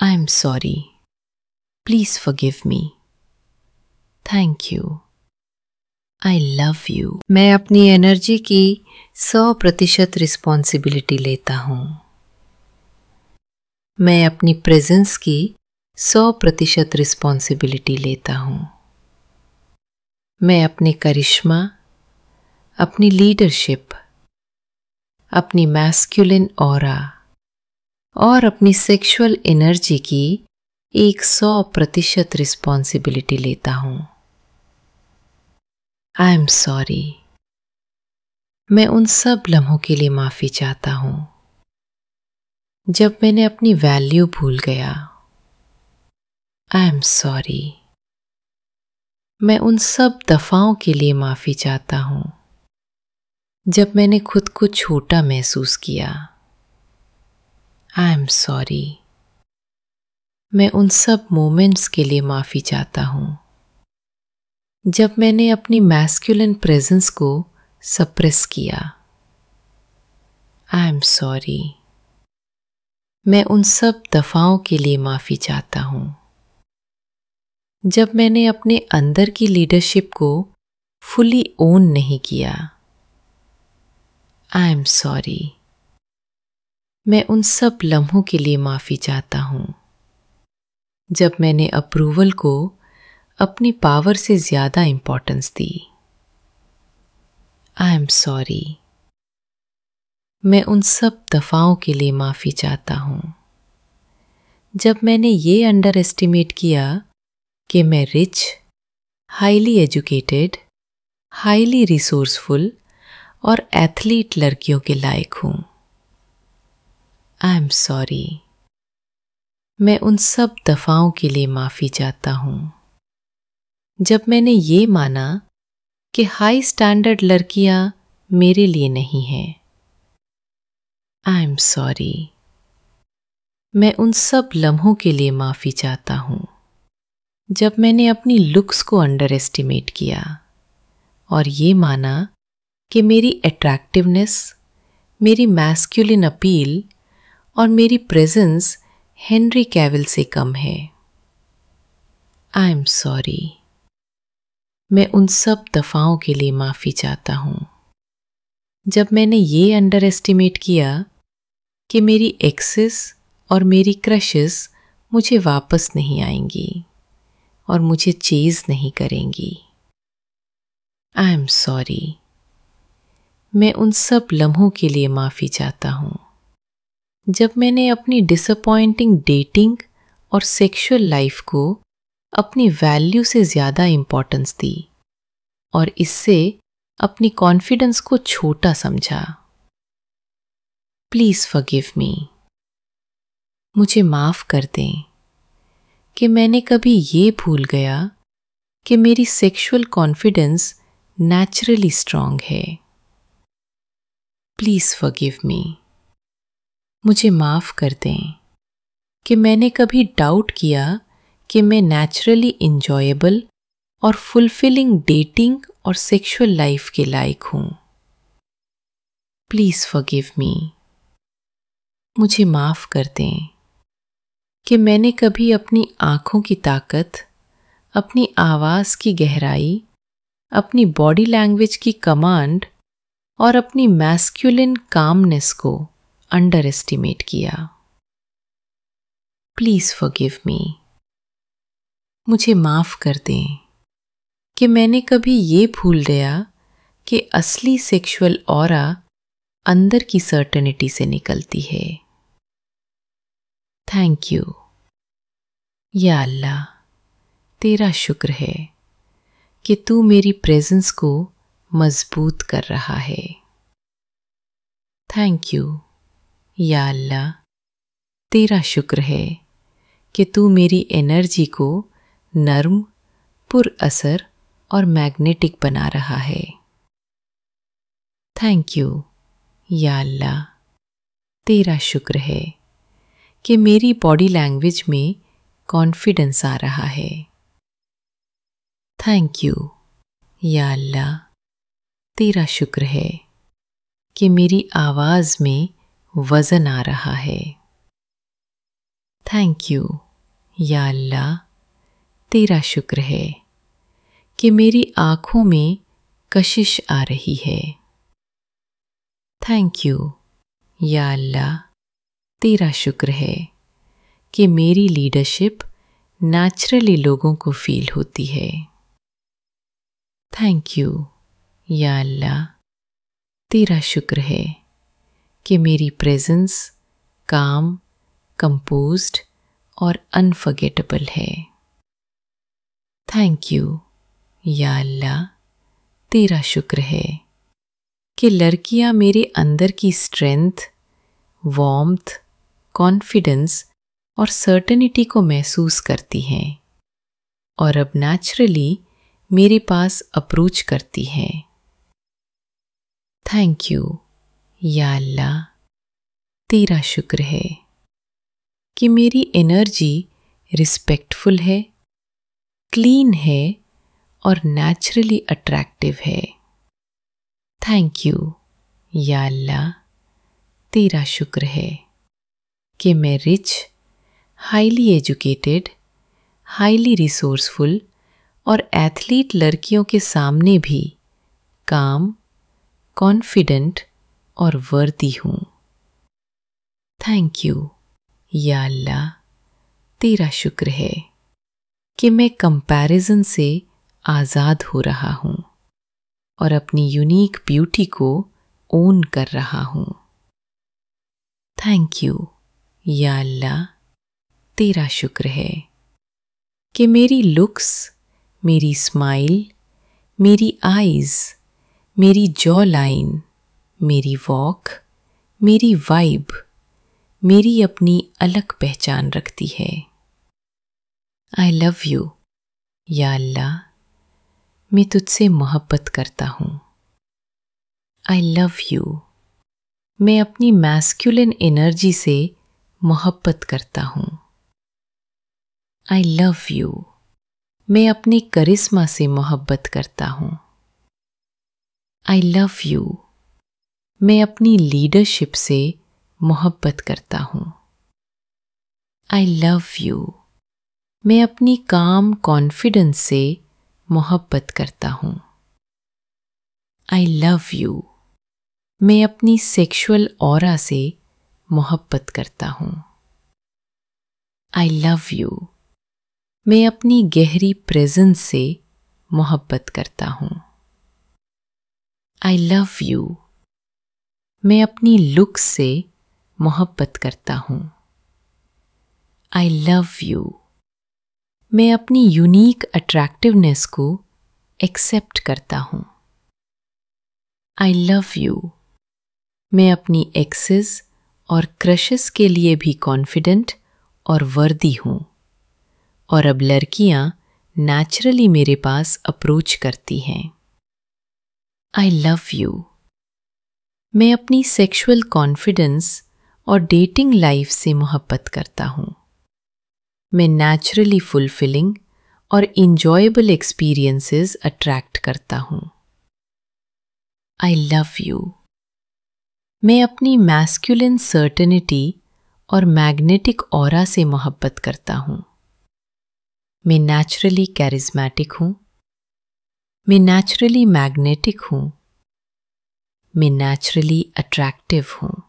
I am sorry please forgive me thank you I love you मैं अपनी एनर्जी की सौ प्रतिशत रिस्पॉन्सिबिलिटी लेता हूँ। मैं अपनी प्रेजेंस की सौ प्रतिशत रिस्पॉन्सिबिलिटी लेता हूँ। मैं अपने करिश्मा, अपनी लीडरशिप अपनी मैस्कुलिन और और अपनी सेक्सुअल एनर्जी की एक सौ प्रतिशत रिस्पॉन्सिबिलिटी लेता हूँ। आई एम सॉरी मैं उन सब लम्हों के लिए माफ़ी चाहता हूँ। जब मैंने अपनी वैल्यू भूल गया। आई एम सॉरी मैं उन सब दफाओं के लिए माफ़ी चाहता हूँ। जब मैंने खुद को छोटा महसूस किया। आई एम सॉरी मैं उन सब मोमेंट्स के लिए माफ़ी चाहता हूँ। जब मैंने अपनी मैस्कुलिन प्रेजेंस को सप्रेस किया। आई एम सॉरी मैं उन सब दफाओं के लिए माफ़ी चाहता हूँ। जब मैंने अपने अंदर की लीडरशिप को फुली ओन नहीं किया। आई एम सॉरी मैं उन सब लम्हों के लिए माफ़ी चाहता हूँ। जब मैंने अप्रूवल को अपनी पावर से ज़्यादा इंपॉर्टेंस दी। आई एम सॉरी मैं उन सब दफ़ाओं के लिए माफ़ी चाहता हूँ। जब मैंने ये अंडर एस्टिमेट किया कि मैं rich highly educated highly resourceful और एथलीट लड़कियों के लायक हूँ। आई एम सॉरी मैं उन सब दफाओं के लिए माफ़ी चाहता हूँ। जब मैंने ये माना कि हाई स्टैंडर्ड लड़कियाँ मेरे लिए नहीं हैं। आई एम सॉरी मैं उन सब लम्हों के लिए माफ़ी चाहता हूँ। जब मैंने अपनी लुक्स को अंडर एस्टिमेट किया और ये माना कि मेरी अट्रैक्टिवनेस मेरी मैस्कुलिन अपील और मेरी प्रेजेंस हेनरी कैविल से कम है। आई एम सॉरी मैं उन सब दफ़ाओं के लिए माफ़ी चाहता हूँ। जब मैंने ये अंडर एस्टिमेट किया कि मेरी एक्सेस और मेरी क्रशेस मुझे वापस नहीं आएँगी और मुझे चेज नहीं करेंगी। आई एम सॉरी मैं उन सब लम्हों के लिए माफ़ी चाहता हूँ। जब मैंने अपनी डिसअपॉइंटिंग डेटिंग और सेक्सुअल लाइफ को अपनी वैल्यू से ज़्यादा इंपॉर्टेंस दी और इससे अपनी कॉन्फिडेंस को छोटा समझा। प्लीज़ फॉरगिव मी मुझे माफ़ कर दें कि मैंने कभी ये भूल गया कि मेरी सेक्सुअल कॉन्फिडेंस नेचुरली स्ट्रांग है। प्लीज़ फॉरगिव मी मुझे माफ़ कर दें कि मैंने कभी डाउट किया कि मैं नेचुरली इंजॉयबल और फुलफिलिंग डेटिंग और सेक्सुअल लाइफ के लायक हूँ। प्लीज़ फॉरगिव मी मुझे माफ़ कर दें कि मैंने कभी अपनी आँखों की ताकत, अपनी आवाज़ की गहराई, अपनी बॉडी लैंग्वेज की कमांड और अपनी मैस्कुलिन कामनेस को अंडर एस्टिमेट किया। प्लीज़ फॉरगिव मी मुझे माफ़ कर दें कि मैंने कभी ये भूल गया कि असली सेक्सुअल और अंदर की सर्टनिटी से निकलती है। थैंक यू या अल्लाह, तेरा शुक्र है कि तू मेरी प्रेजेंस को मज़बूत कर रहा है। थैंक यू या अल्लाह। तेरा शुक्र है कि तू मेरी एनर्जी को नर्म पुर असर और मैग्नेटिक बना रहा है। थैंक यू या अल्लाह। तेरा शुक्र है कि मेरी बॉडी लैंग्वेज में कॉन्फिडेंस आ रहा है। थैंक यू या अल्लाह। तेरा शुक्र है कि मेरी आवाज़ में वज़न आ रहा है। थैंक यू या अल्लाह, तेरा शुक्र है कि मेरी आँखों में कशिश आ रही है। थैंक यू या अल्लाह, तेरा शुक्र है कि मेरी लीडरशिप नेचुरली लोगों को फील होती है। थैंक यू या अल्लाह, तेरा शुक्र है कि मेरी प्रेजेंस काम कंपोज्ड और अनफर्गेटेबल है। थैंक यू या अल्लाह, तेरा शुक्र है कि लड़कियाँ मेरे अंदर की स्ट्रेंथ वॉम्थ कॉन्फिडेंस और सर्टनिटी को महसूस करती हैं और अब नेचुरली मेरे पास अप्रोच करती हैं। थैंक यू या अल्लाह तेरा शुक्र है कि मेरी एनर्जी रिस्पेक्टफुल है क्लीन है और नेचुरली अट्रैक्टिव है। थैंक यू या अल्लाह तेरा शुक्र है कि मैं rich highly educated highly resourceful और एथलीट लड़कियों के सामने भी काम कॉन्फिडेंट और वर्दी हूँ। थैंक यू या अल्लाह, तेरा शुक्र है कि मैं कंपैरिजन से आज़ाद हो रहा हूँ और अपनी यूनिक ब्यूटी को ओन कर रहा हूँ। थैंक यू या अल्लाह, तेरा शुक्र है कि मेरी लुक्स मेरी स्माइल मेरी आईज मेरी जॉ लाइन मेरी वॉक मेरी वाइब मेरी अपनी अलग पहचान रखती है। आई लव यू या अल्लाह, मैं तुझसे मोहब्बत करता हूँ। आई लव यू मैं अपनी मैस्कुलिन एनर्जी से मोहब्बत करता हूँ। आई लव यू मैं अपने करिश्मा से मोहब्बत करता हूँ। आई लव यू मैं अपनी लीडरशिप से मोहब्बत करता हूँ। आई लव यू मैं अपनी काम कॉन्फिडेंस से मोहब्बत करता हूँ। आई लव यू मैं अपनी सेक्सुअल और से मोहब्बत करता हूँ। आई लव यू मैं अपनी गहरी प्रेजेंस से मोहब्बत करता हूँ। आई लव यू मैं अपनी लुक से मोहब्बत करता हूँ। आई लव यू मैं अपनी यूनिक अट्रैक्टिवनेस को एक्सेप्ट करता हूँ। आई लव यू मैं अपनी एक्सेस और क्रशेस के लिए भी कॉन्फिडेंट और वर्दी हूँ। और अब लड़कियाँ नेचुरली मेरे पास अप्रोच करती हैं। आई लव यू मैं अपनी सेक्सुअल कॉन्फिडेंस और डेटिंग लाइफ से मोहब्बत करता हूँ। मैं नेचुरली फुलफिलिंग और इंजॉयबल एक्सपीरियंसेस अट्रैक्ट करता हूँ। आई लव यू मैं अपनी मैस्कुलिन सर्टनिटी और मैग्नेटिक और से मोहब्बत करता हूँ। मैं नेचुरली कैरिज्मेटिक हूँ। मैं नेचुरली मैग्नेटिक हूँ। मैं नेचुरली अट्रैक्टिव हूँ।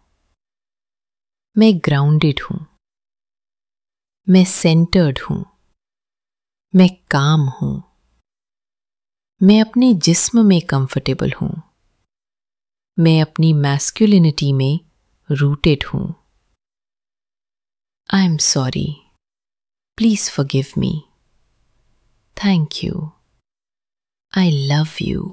मैं ग्राउंडेड हूँ। मैं सेंटर्ड हूँ। मैं काम हूँ। मैं अपने जिस्म में कंफर्टेबल हूँ। मैं अपनी मैस्कुलिनिटी में रूटेड हूँ। I am sorry please forgive me thank you I love you.